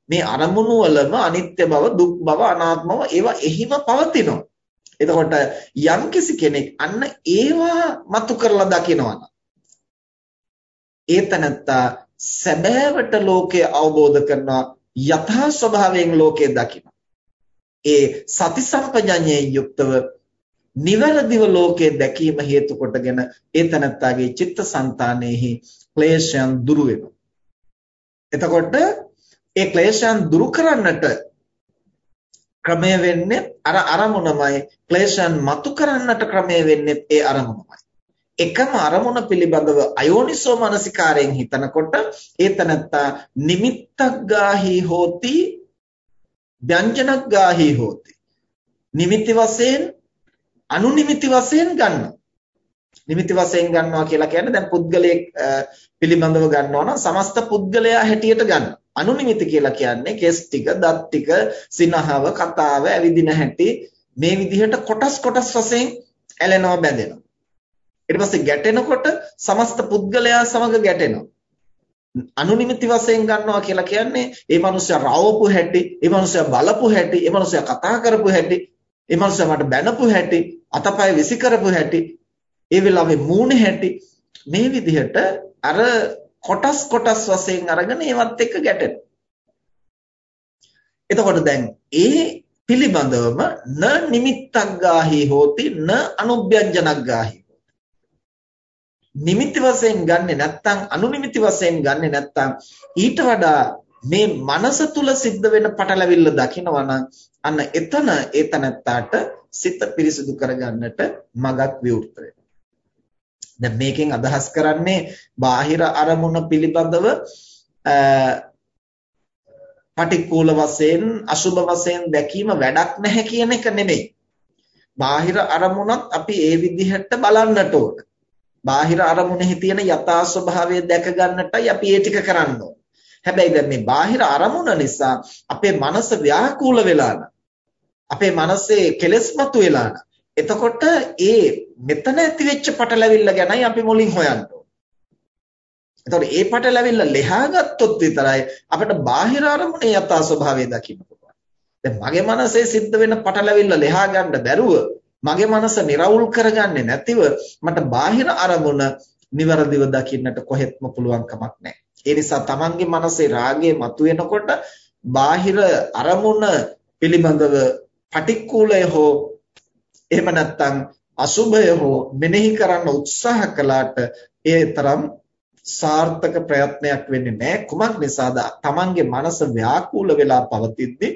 මේ අරමුණු වලම අනිත්‍ය බව, දුක් බව, අනාත්ම බව ඒවා එහිම පවතිනවා. එතකොට යම්කිසි කෙනෙක් අන්න ඒවා මතු කරලා දකිනවා ඒතනත්තා සැබෑවට ලෝකය අවබෝධ කරනවා යථා ස්වභාවයෙන් ලෝකය දකිනවා. ඒ සති සම්පජඤ්ඤයෙන් යුක්තව නිවැරදිව ලෝකය දැකීම හේතු කොටගෙන ඒතනත්තාගේ චිත්තසංතානෙහි ක්ලේශයන් දුරු වෙනවා. එතකොට ඒ ක්ලේශයන් දුරු කරන්නට ක්‍රමය වෙන්නේ අර අරමුණමයි. ක්ලේශයන් මතු කරන්නට ක්‍රමය වෙන්නේ ඒ අරමුණමයි. එකම අරමුණ පිළිබඳව අයෝනිසෝ මනසිකාරයෙන් හිතනකොට ඒතනත්තා නිමිත්තක් ගාහි හෝති ව්‍යංජනක් ගාහි හෝති. නිමිති වශයෙන් අනුනිමිති වශයෙන් ගන්නවා නිමිති වශයෙන් ගන්නවා කියලා කියන්නේ දැන් පුද්ගලයෙක් පිළිබඳව ගන්නවා නම් සමස්ත පුද්ගලයා හැටියට ගන්නවා අනුනිමිති කියලා කියන්නේ කෙස් ටික, දත් ටික, සිනහව, කතාව, ඇවිදින හැටි මේ විදිහට කොටස් කොටස් වශයෙන් ඇලෙනවා බැඳෙනවා. ඊට පස්සේ ගැටෙනකොට සමස්ත පුද්ගලයා සමග ගැටෙනවා. අනුනිමිති වශයෙන් ගන්නවා කියලා කියන්නේ ඒ මනුස්සයා රවපු හැටි, ඒ මනුස්සයා බලපු හැටි, ඒ මනුස්සයා කතා කරපු හැටි, ඒ මනුස්සයා මට බැනපු හැටි, අතපය විසි කරපු හැටි, ඒ වෙලාවේ මූණේ හැටි මේ විදිහට අර කොටස් කොටස් වශයෙන් අරගෙන ඒවත් එක්ක ගැටෙනවා. එතකොට දැන් ඒ පිළිබඳවම න නිමිත්තක් ගාහි හෝති න අනුභ්‍යංජනක් ගාහි නිමිති වශයෙන් ගන්නෙ නැත්නම් අනුනිමිති වශයෙන් ගන්නෙ නැත්නම් ඊට වඩා මේ මනස තුල සිද්ධ වෙන පටලැවිල්ල දකිනවනම් අන්න එතන ඒතනත්තාට සිත පිරිසිදු කරගන්නට මගක් විවෘත වෙනවා දැන් මේකෙන් අදහස් කරන්නේ බාහිර අරමුණ පිළිබඳව පටික්කුල වශයෙන් අසුබ වශයෙන් දැකීම වැඩක් නැහැ කියන එක නෙමෙයි. බාහිර අරමුණත් අපි ඒ විදිහට බලන්නට ඕන. බාහිර අරමුණෙහි තියෙන යථා ස්වභාවය දැක ගන්නටයි අපි ඒ ටික කරන්න ඕන. හැබැයි දැන් මේ බාහිර අරමුණ නිසා අපේ මනස ව්‍යාකූල වෙලා අපේ මනසේ කෙලෙස් මතු වෙලා එතකොට ඒ මෙතන ඇතිවෙච්ච පටලැවිල්ල ගැනයි අපි මුලින් හොයන්න එතකොට ඒ පටලැවිල්ල ලෙහා ගත්තොත් විතරයි අපිට බාහිර අරමුණේ යථා ස්වභාවය දකින්න පුළුවන්. දැන් මගේ මනසේ සිද්ධ වෙන පටලැවිල්ල ලෙහා ගන්න බැරුව මගේ මනස निराවුල් කරගන්නේ නැතිව මට බාහිර අරමුණ નિවරදිව දකින්නට කොහෙත්ම පුළුවන් කමක් නැහැ. ඒ නිසා තමන්ගේ මනසේ රාගය මතුවෙනකොට බාහිර අරමුණ පිළිබඳව පටික්කුලය හෝ එහෙම නැත්නම් අසුභය හෝ මෙනෙහි කරන්න උත්සාහ කළාට ඒ තරම් සාර්ථක ප්‍රයත්නයක් වෙන්නේ නැහැ. කුමක් නිසාද? තමන්ගේ මනස ව්‍යාකූල වෙලා පවතිද්දී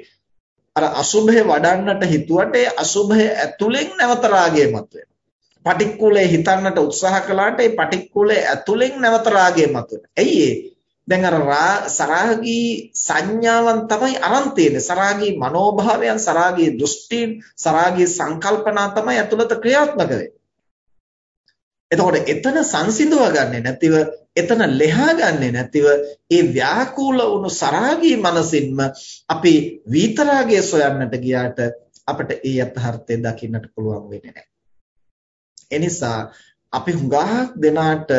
අර අසුභය වඩන්නට හිතුවට ඒ අසුභය ඇතුලෙන් නැවත රාගය මතුවෙනවා. පටික්කුලේ හිතන්නට උත්සාහ කළාට ඒ පටික්කුලේ ඇතුලෙන් නැවත රාගය මතුවෙනවා. ඇයි ඒ? දැන් අර සරාගී සංඥාවන් තමයි අරන් තියෙන්නේ. සරාගී මනෝභාවයන්, සරාගී දෘෂ්ටීන්, සරාගී සංකල්පනා තමයි ඇතුළත ක්‍රියාත්මක වෙන්නේ. එතකොට එතන සංසිඳව ගන්නෙ නැතිව එතන ලෙහා ගන්නෙ නැතිව ඒ ව්‍යාකූල වුණු සරාගී මනසින්ම අපි විතරාගය සොයන්නට ගියාට අපිට ඒ යථාර්ථය දකින්නට පුළුවන් වෙන්නේ නැහැ. එනිසා අපි හුඟක් දෙනාට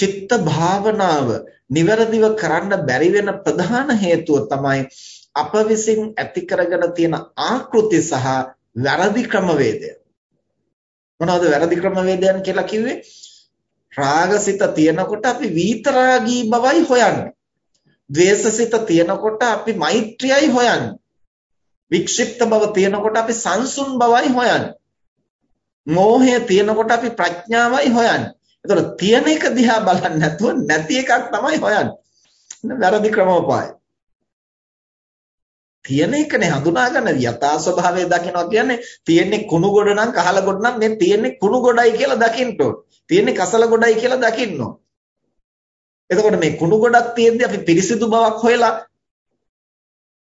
චිත්ත භාවනාව નિවරදිව කරන්න බැරි වෙන ප්‍රධාන හේතුව තමයි අප විසින් ඇති කරගෙන තියෙන ආකෘති සහ වැරදි ක්‍රමවේදය. මොනවද වැරදි ක්‍රමවේදයන් කියලා කිව්වේ? රාගසිත තියෙනකොට අපි විතරාගී බවයි හොයන්නේ. ද්වේෂසිත තියෙනකොට අපි මෛත්‍රියයි හොයන්නේ. වික්ෂිප්ත බව තියෙනකොට අපි සංසුන් බවයි හොයන්නේ. මෝහය තියෙනකොට අපි ප්‍රඥාවයි හොයන්නේ. එතකොට තියෙන එක දිහා බලන්නේ නැතුව නැති එකක් තමයි හොයන්නේ. වැරදි ක්‍රමෝපාය. තියෙන එකනේ හඳුනා ගන්න යථා ස්වභාවය දකිනවා කියන්නේ තියෙන්නේ කුණු ගොඩ නම් කහල ගොඩ නම් මේ තියෙන්නේ කුණු ගොඩයි කියලා දකින්න ඕන. තියෙන්නේ කසල ගොඩයි කියලා දකින්න ඕන. එතකොට මේ කුණු ගොඩක් තියෙද්දි අපි පිරිසිදු බවක් හොයලා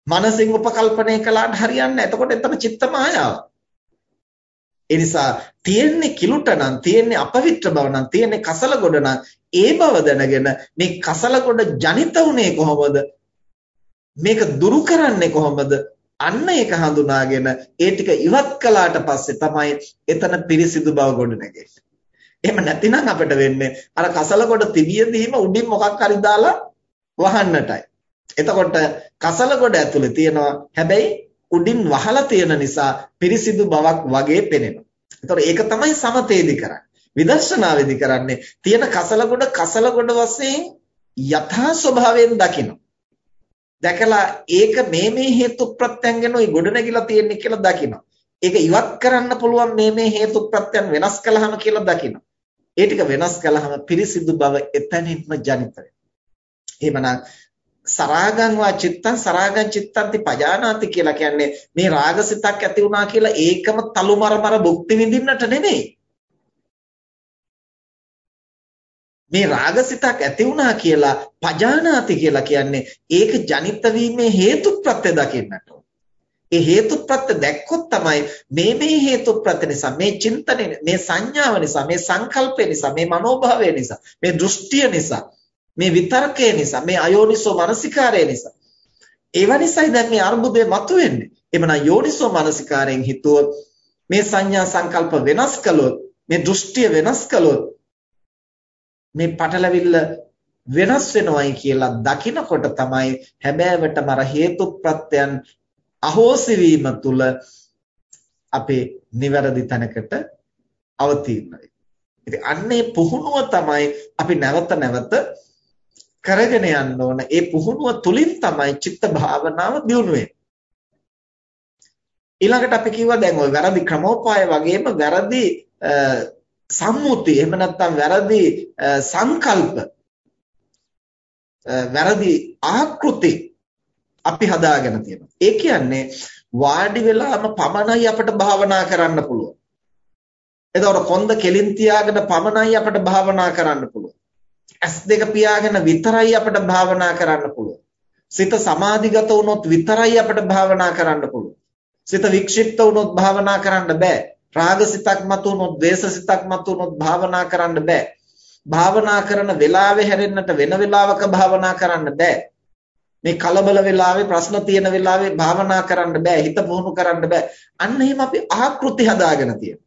මනසින් උපකල්පනය කළාට හරියන්නේ නැහැ. එතකොට එතන චිත්ත මායාවක්. ඒ නිසා තියෙන්නේ කිලුට නම් තියෙන්නේ අපවිත්‍ර බව නම් තියෙන්නේ කසල ගොඩ නම් ඒ බව දැනගෙන මේ කසල ගොඩ ජනිත වුණේ කොහොමද මේක දුරු කරන්නේ කොහොමද අන්න ඒක හඳුනාගෙන ඒ ටික ඉවත් කළාට පස්සේ තමයි එතන පිරිසිදු බව ගොඩ නැගෙන්නේ. එහෙම නැතිනම් අපිට වෙන්නේ අර කසල කොට තිබියදීම උඩින් මොකක් හරි දාලා වහන්නටයි. එතකොට කසල කොට ඇතුලේ තියෙනවා හැබැයි උඩින් වහලා තියෙන නිසා පිරිසිදු බවක් වගේ පෙනෙනවා. ඒතකොට ඒක තමයි සමතේදී කරන්නේ. විදර්ශනාවේදී කරන්නේ තියෙන කසල කොට කසල කොට වශයෙන් යථා ස්වභාවයෙන් දකිනවා. දැකලා ඒක මේ මේ හේතු ප්‍රත්‍යයෙන් උයි ගොඩනැගිලා තියෙන්නේ කියලා දකිනවා. ඒක ඉවත් කරන්න පුළුවන් මේ මේ හේතු ප්‍රත්‍යයන් වෙනස් කළාම කියලා දකිනවා. ඒ ටික වෙනස් කළාම පිරිසිදු බව එතනින්ම ජනිත වෙනවා. එහෙමනම් සරාගං වා චිත්තං සරාගං චිත්තන්ති පජානාති කියලා කියන්නේ මේ රාගසිතක් ඇති වුණා කියලා ඒකම තලුමරමර භුක්ති විඳින්නට නෙමෙයි. මේ රාගසිතක් ඇති වුණා කියලා පජානාති කියලා කියන්නේ ඒක ජනිත වීමේ හේතුප්‍රත්‍ය දකින්නට ඒ හේතුප්‍රත්‍ය දැක්කොත් තමයි මේ මේ හේතුප්‍රත්‍ය නිසා මේ චින්තනය මේ සංඥාව නිසා මේ සංකල්පය නිසා මේ මනෝභාවය නිසා මේ දෘෂ්ටිය නිසා මේ විතර්කය නිසා මේ අයෝනිසෝ මනසිකාරය නිසා ඒව නිසායි දැන් මේ අර්බුදය මතුවෙන්නේ එමනම් යෝනිසෝ මනසිකාරයෙන් හිතුවොත් මේ සංඥා සංකල්ප වෙනස් කළොත් මේ දෘෂ්ටිය වෙනස් කළොත් මේ පටලවිල්ල වෙනස් වෙනවයි කියලා දකිනකොට තමයි හැබෑවටම අර හේතු ප්‍රත්‍යයන් අහෝසි වීම තුල අපේ නිවැරදි තැනකට අවතීර්ණ වෙන්නේ. ඉතින් අන්නේ පුහුණුව තමයි අපි නැවත නැවත කරගෙන යන්න ඕන. ඒ පුහුණුව තුලින් තමයි චිත්ත භාවනාව දියුණු වෙන්නේ. ඊළඟට අපි කිව්වා දැන් ওই වැරදි ක්‍රමෝපාය වගේම වැරදි සම්මුති එහෙම නැත්නම් වැරදි සංකල්ප වැරදි ආකෘති අපි හදාගෙන තියෙනවා. ඒ කියන්නේ වාඩි වෙලාම පමණයි අපිට භාවනා කරන්න පුළුවන්. එතකොට කොන්ද කෙලින් තියාගෙන පමණයි අපිට භාවනා කරන්න පුළුවන්. ඇස් දෙක පියාගෙන විතරයි අපිට භාවනා කරන්න පුළුවන්. සිත සමාධිගත වුණොත් විතරයි අපිට භාවනා කරන්න පුළුවන්. සිත වික්ෂිප්ත වුණොත් භාවනා කරන්න බෑ. රාගසිතක් මතුනොත්, ද්වේෂසිතක් මතුනොත් භාවනා කරන්න බෑ. භාවනා කරන වෙලාවේ හැරෙන්නට වෙන වෙලාවක භාවනා කරන්න බෑ. මේ කලබල වෙලාවේ ප්‍රශ්න තියෙන වෙලාවේ භාවනා කරන්න බෑ. හිත පුහුණු කරන්න බෑ. අන්න එහෙම අපි ආකෘති හදාගෙන තියෙනවා.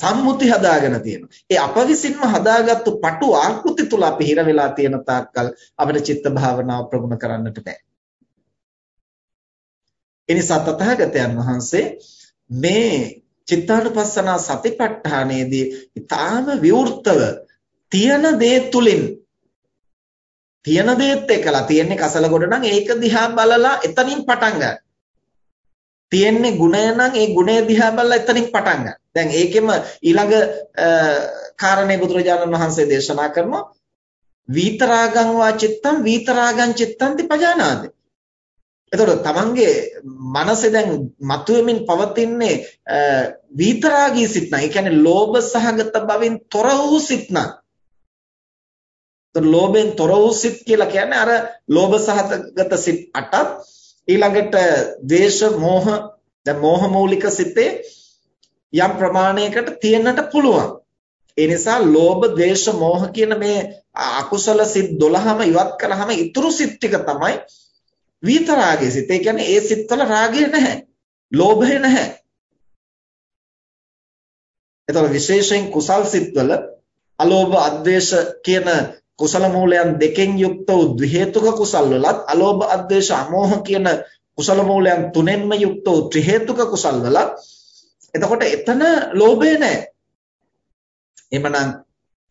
සම්මුති හදාගෙන තියෙනවා. ඒ අප විසින්ම හදාගත්තු පටු ආකෘති තුල අපි හිර වෙලා තියෙන තාක්කල් අපිට චිත්ත භාවනාව ප්‍රගුණ කරන්නට බෑ. එනිසා තථාගතයන් වහන්සේ මේ චිත්තානුපස්සනා සතිපට්ඨානයේදී ඊටාම විවෘතව තියන දේ තුලින් තියන දේත් එක්කලා තියෙන්නේ කසල ගොඩ නම් ඒක දිහා බලලා එතනින් පටන් ගන්න. තියෙන්නේ ගුණය නම් ඒ ගුණය දිහා බලලා එතනින් පටන් ගන්න. දැන් ඒකෙම ඊළඟ කාරණේ බුදුරජාණන් වහන්සේ දේශනා කරනවා විතරාගං වා චිත්තං විතරාගං චිත්තං තිපජානාති. එතකොට තමන්ගේ මනසේ දැන් මතුවෙමින් පවතින්නේ විතරාගී සිත්න. ඒ කියන්නේ ලෝභ සහගත බවින් තොර වූ සිත්න. එතකොට ලෝභයෙන් තොර වූ සිත් කියලා කියන්නේ අර ලෝභ සහගත සිත් 8ක් ඊළඟට ද්වේෂ මෝහ දැන් මෝහ මූලික සිතේ යම් ප්‍රමාණයකට තියෙන්නට පුළුවන්. ඒ නිසා ලෝභ, ද්වේෂ, මෝහ කියන මේ අකුසල සිත් 12ම ඉවත් කළාම ඊතුරු සිත් ටික තමයි විතරාගයේ සිත්. ඒ කියන්නේ ඒ සිත්වල රාගය නැහැ. ලෝභය නැහැ. එතකොට විශේෂයෙන් කුසල් සිත්වල අලෝභ, අද්වේෂ කියන කුසල මූලයන් දෙකෙන් යුක්ත වූ ද්වි හේතුක කුසල් වලත් අලෝභ, අද්වේෂ, අමෝහ කියන කුසල මූලයන් තුනෙන්ම යුක්ත වූ ත්‍රි හේතුක කුසල් වලත් එතකොට එතන ලෝභය නැහැ. එhmenan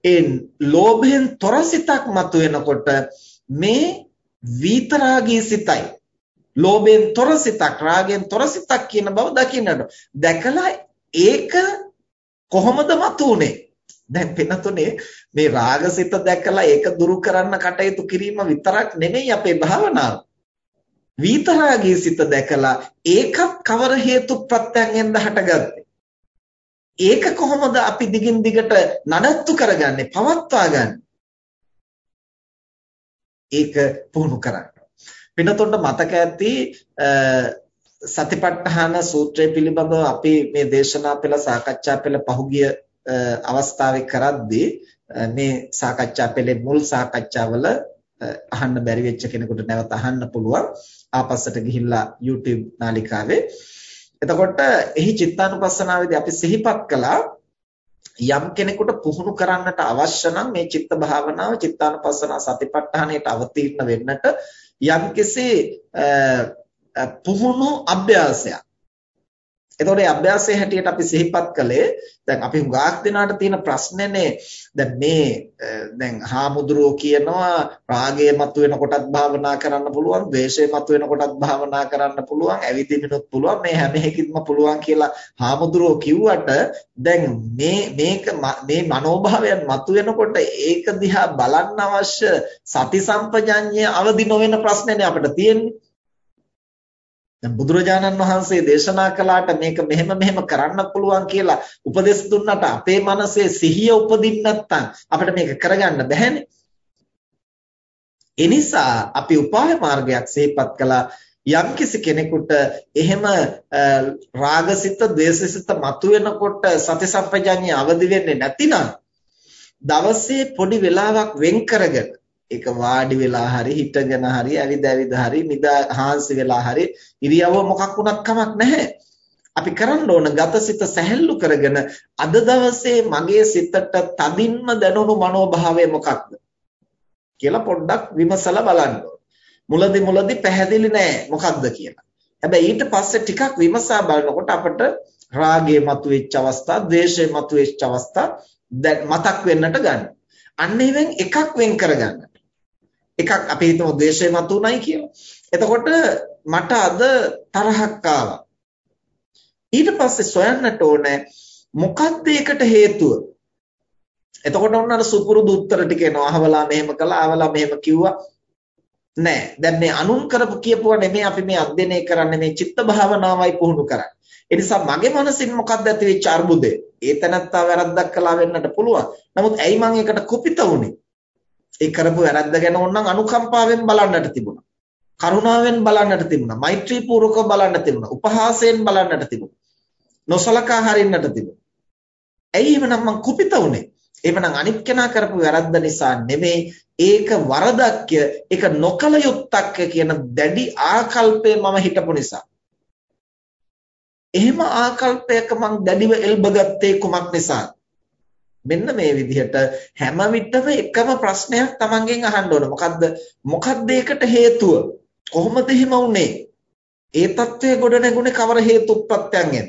ඒ ලෝභයෙන් තොර සිතක් මතුවෙනකොට මේ විතරාගී සිතයි. ලෝභයෙන් තොර සිතක්, රාගයෙන් තොර සිතක් කියන බව දකින්නට. දැකලා ඒක කොහොමද මතුනේ? දැන් පින්නතුනේ මේ රාගසිත දැකලා ඒක දුරු කරන්න කටයුතු කිරීම විතරක් නෙමෙයි අපේ භාවනාව. විතරාගී සිත දැකලා ඒකත් කවර හේතු ප්‍රත්‍යයෙන්ද හටගත්තේ? ඒක කොහොමද අපි දිගින් දිගට නඩත්තු කරගන්නේ පවත්වා ගන්න? ඒක පුහුණු කරන්න. පින්නතොන්ට මතක ඇති සතිපට්ඨාන සූත්‍රය පිළිබඳව අපි මේ දේශනා පෙළ සාකච්ඡා පෙළ පහුගිය අවස්ථාවේ කරද්දී මේ සාකච්ඡා පෙළේ මුල් සාකච්ඡාවල අහන්න බැරි වෙච්ච කෙනෙකුට නැවත අහන්න පුළුවන්. ආපස්සට ගිහිල්ලා YouTube නාලිකාවේ. එතකොට එහි චිත්තානුපස්සනාවේදී අපි සිහිපත් කළා යම් කෙනෙකුට පුහුණු කරන්නට අවශ්‍ය නම් මේ චිත්ත භාවනාව චිත්තානුපස්සනා සතිපට්ඨානයට අවතීර්ණ වෙන්නට යම්කිසි පුහුණු අභ්‍යාසයක් එතකොට මේ අභ්‍යාසයේ හැටියට අපි සිහිපත් කළේ දැන් අපි හුඟක් දෙනාට තියෙන ප්‍රශ්නේනේ. දැන් මේ දැන් හාමුදුරුවෝ කියනවා රාගය මතුවෙන කොටත් භාවනා කරන්න පුළුවන් ද්වේෂය මතුවෙන කොටත් භාවනා කරන්න පුළුවන් ඇවිදින්නත් පුළුවන් මේ හැම එකකින්ම පුළුවන් කියලා හාමුදුරුවෝ කිව්වට දැන් මේ මේක මේ මනෝභාවයන් මතුවෙනකොට ඒක දිහා බලන්න අවශ්‍ය සති සම්පජඤ්ඤය අවදි නොවන ප්‍රශ්නේනේ අපිට තියෙන්නේ. දැන් බුදුරජාණන් වහන්සේ දේශනා කළාට මේක මෙහෙම මෙහෙම කරන්න පුළුවන් කියලා උපදෙස් දුන්නට අපේ මනසේ සිහිය උපදින්න නැත්නම් අපිට මේක කරගන්න බැහැනේ. ඒ නිසා අපි උපාය මාර්ගයක් සිහිපත් කළා යම්කිසි කෙනෙකුට එහෙම රාගසිත, ද්වේෂසිත මතුවෙනකොට සති සම්පජාඤ්ඤය අවදි වෙන්නේ නැතිනම් දවසේ පොඩි වෙලාවක් වෙන් කරගෙන ඒක වාඩි වෙලා හරි හිටගෙන හරි ඇවිද ඇවිද හරි නිදා හාන්සි වෙලා හරි ඉරියව්ව මොකක් වුණත් කමක් නැහැ. අපි කරන්න ඕන ගතසිත සැහැල්ලු කරගෙන අද දවසේ මගේ සිතට තදින්ම දැනුණු මනෝභාවය මොකක්ද කියලා පොඩ්ඩක් විමසලා බලන්න මුලදි මුලදි පැහැදිලි නෑ මොකක්ද කියලා. හැබැයි ඊට පස්සේ ටිකක් විමසා බලනකොට අපිට රාගය මතුවෙච්ච අවස්ථා, ද්වේෂය මතුවෙච්ච අවස්ථා මතක් වෙන්නට ගන්න. අන්න ඒවෙන් එකක් වෙන් කරගන්න. එකක් අපි හිතමු ද්වේෂය මතුණයි කියලා. එතකොට මට අද තරහක් ආවා. ඊට පස්සේ සොයන්නට ඕනේ මොකක්ද ඒකට හේතුව? එතකොට ඔන්න අර සුපුරුදු උත්තර ටික එනවා. අහවලා මෙහෙම කළා, අහවලා මෙහෙම කිව්වා. නෑ. දැන් මේ අනුන් කරපු කියපුවා නෙමෙයි අපි මේ අධ්‍යයනය කරන්නේ මේ චිත්ත භාවනාවයි පුහුණු කරන්නේ. ඒ නිසා මගේ මනසින් මොකක්ද ඇති වෙච්ච අර්බුදය? ඒ තැනත්තා වැරද්දක් කළා වෙන්නට පුළුවන්. නමුත් ඇයි මං ඒකට කුපිත වුනේ? ඒ කරපු වැරද්ද ගැන ඕනනම් අනුකම්පාවෙන් බලන්නට තිබුණා. කරුණාවෙන් බලන්නට තිබුණා. මෛත්‍රී පූර්වකව බලන්න තිබුණා. උපහාසයෙන් බලන්නට තිබුණා. නොසලකා හරින්නට තිබුණා. ඇයි එහෙමනම් මං කුපිත වුනේ? එහෙමනම් අනිත් කෙනා කරපු වැරද්ද නිසා නෙමෙයි ඒක වරදක්ය ඒක නොකල යුත්තක් කියන දැඩි ආකල්පේ මම හිටපු නිසා එහෙම ආකල්පයක මං දැඩිව එල්බගත්තේ කුමක් නිසාද මෙන්න මේ විදිහට හැම විටම එකම ප්‍රශ්නයක් Tamanගෙන් අහන්න ඕන. මොකද්ද? මොකද්ද ඒකට හේතුව? කොහොමද එහෙම වුනේ? ඒ తත්වයේ ගොඩ නැගුණේ කවර හේතුප්‍රත්‍යයෙන්?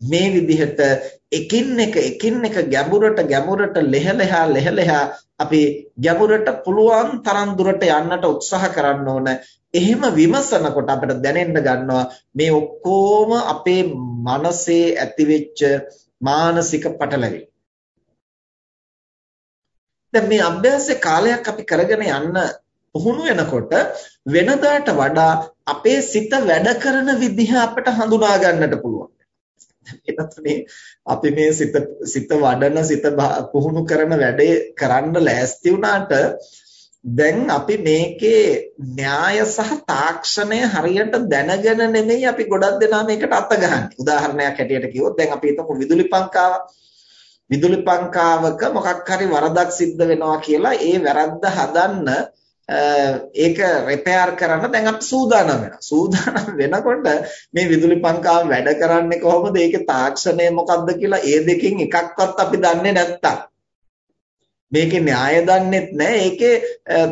මේ විදිහට එකින් එක එකින් එක ගැඹුරට ගැඹුරට ලෙහලෙහා ලෙහලෙහා අපි ගැඹුරට පුළුවන් තරම් දුරට යන්නට උත්සාහ කරන්න ඕන. එහෙම විමසනකොට අපිට දැනෙන්න ගන්නවා මේ ඔක්කොම අපේ මනසේ ඇතිවෙච්ච මානසික පටලැවිලි. දැන් මේ අභ්‍යාසයේ කාලයක් අපි කරගෙන යන්න පුහුණු වෙනකොට වෙනදාට වඩා අපේ සිත වැඩ කරන විදිහ අපිට හඳුනා ගන්නට පුළුවන්. එතනනේ අපි මේ සිත සිත වඩන සිත පුහුණු කරන වැඩේ කරන්න ලෑස්ති වුණාට දැන් අපි මේකේ න්‍යාය සහ තාක්ෂණය හරියට දැනගෙන නෙමෙයි අපි ගොඩක් දෙනා මේකට අත ගහන්නේ. උදාහරණයක් හැටියට කිව්වොත් දැන් අපි හිතමු විදුලි පංකාව. විදුලි පංකාවක මොකක් හරි වරදක් සිද්ධ වෙනවා කියලා ඒ වැරද්ද හදන්න ඒක රිපෙයාර් කරන්න දැන් අපි සූදානම් වෙනවා. සූදානම් වෙනකොට මේ විදුලි පංකාව වැඩ කරන්නේ කොහොමද? ඒකේ තාක්ෂණය මොකක්ද කියලා ඒ දෙකෙන් එකක්වත් අපි දන්නේ නැත්තම් මේකේ න්‍යාය දන්නෙත් නැහැ. ඒකේ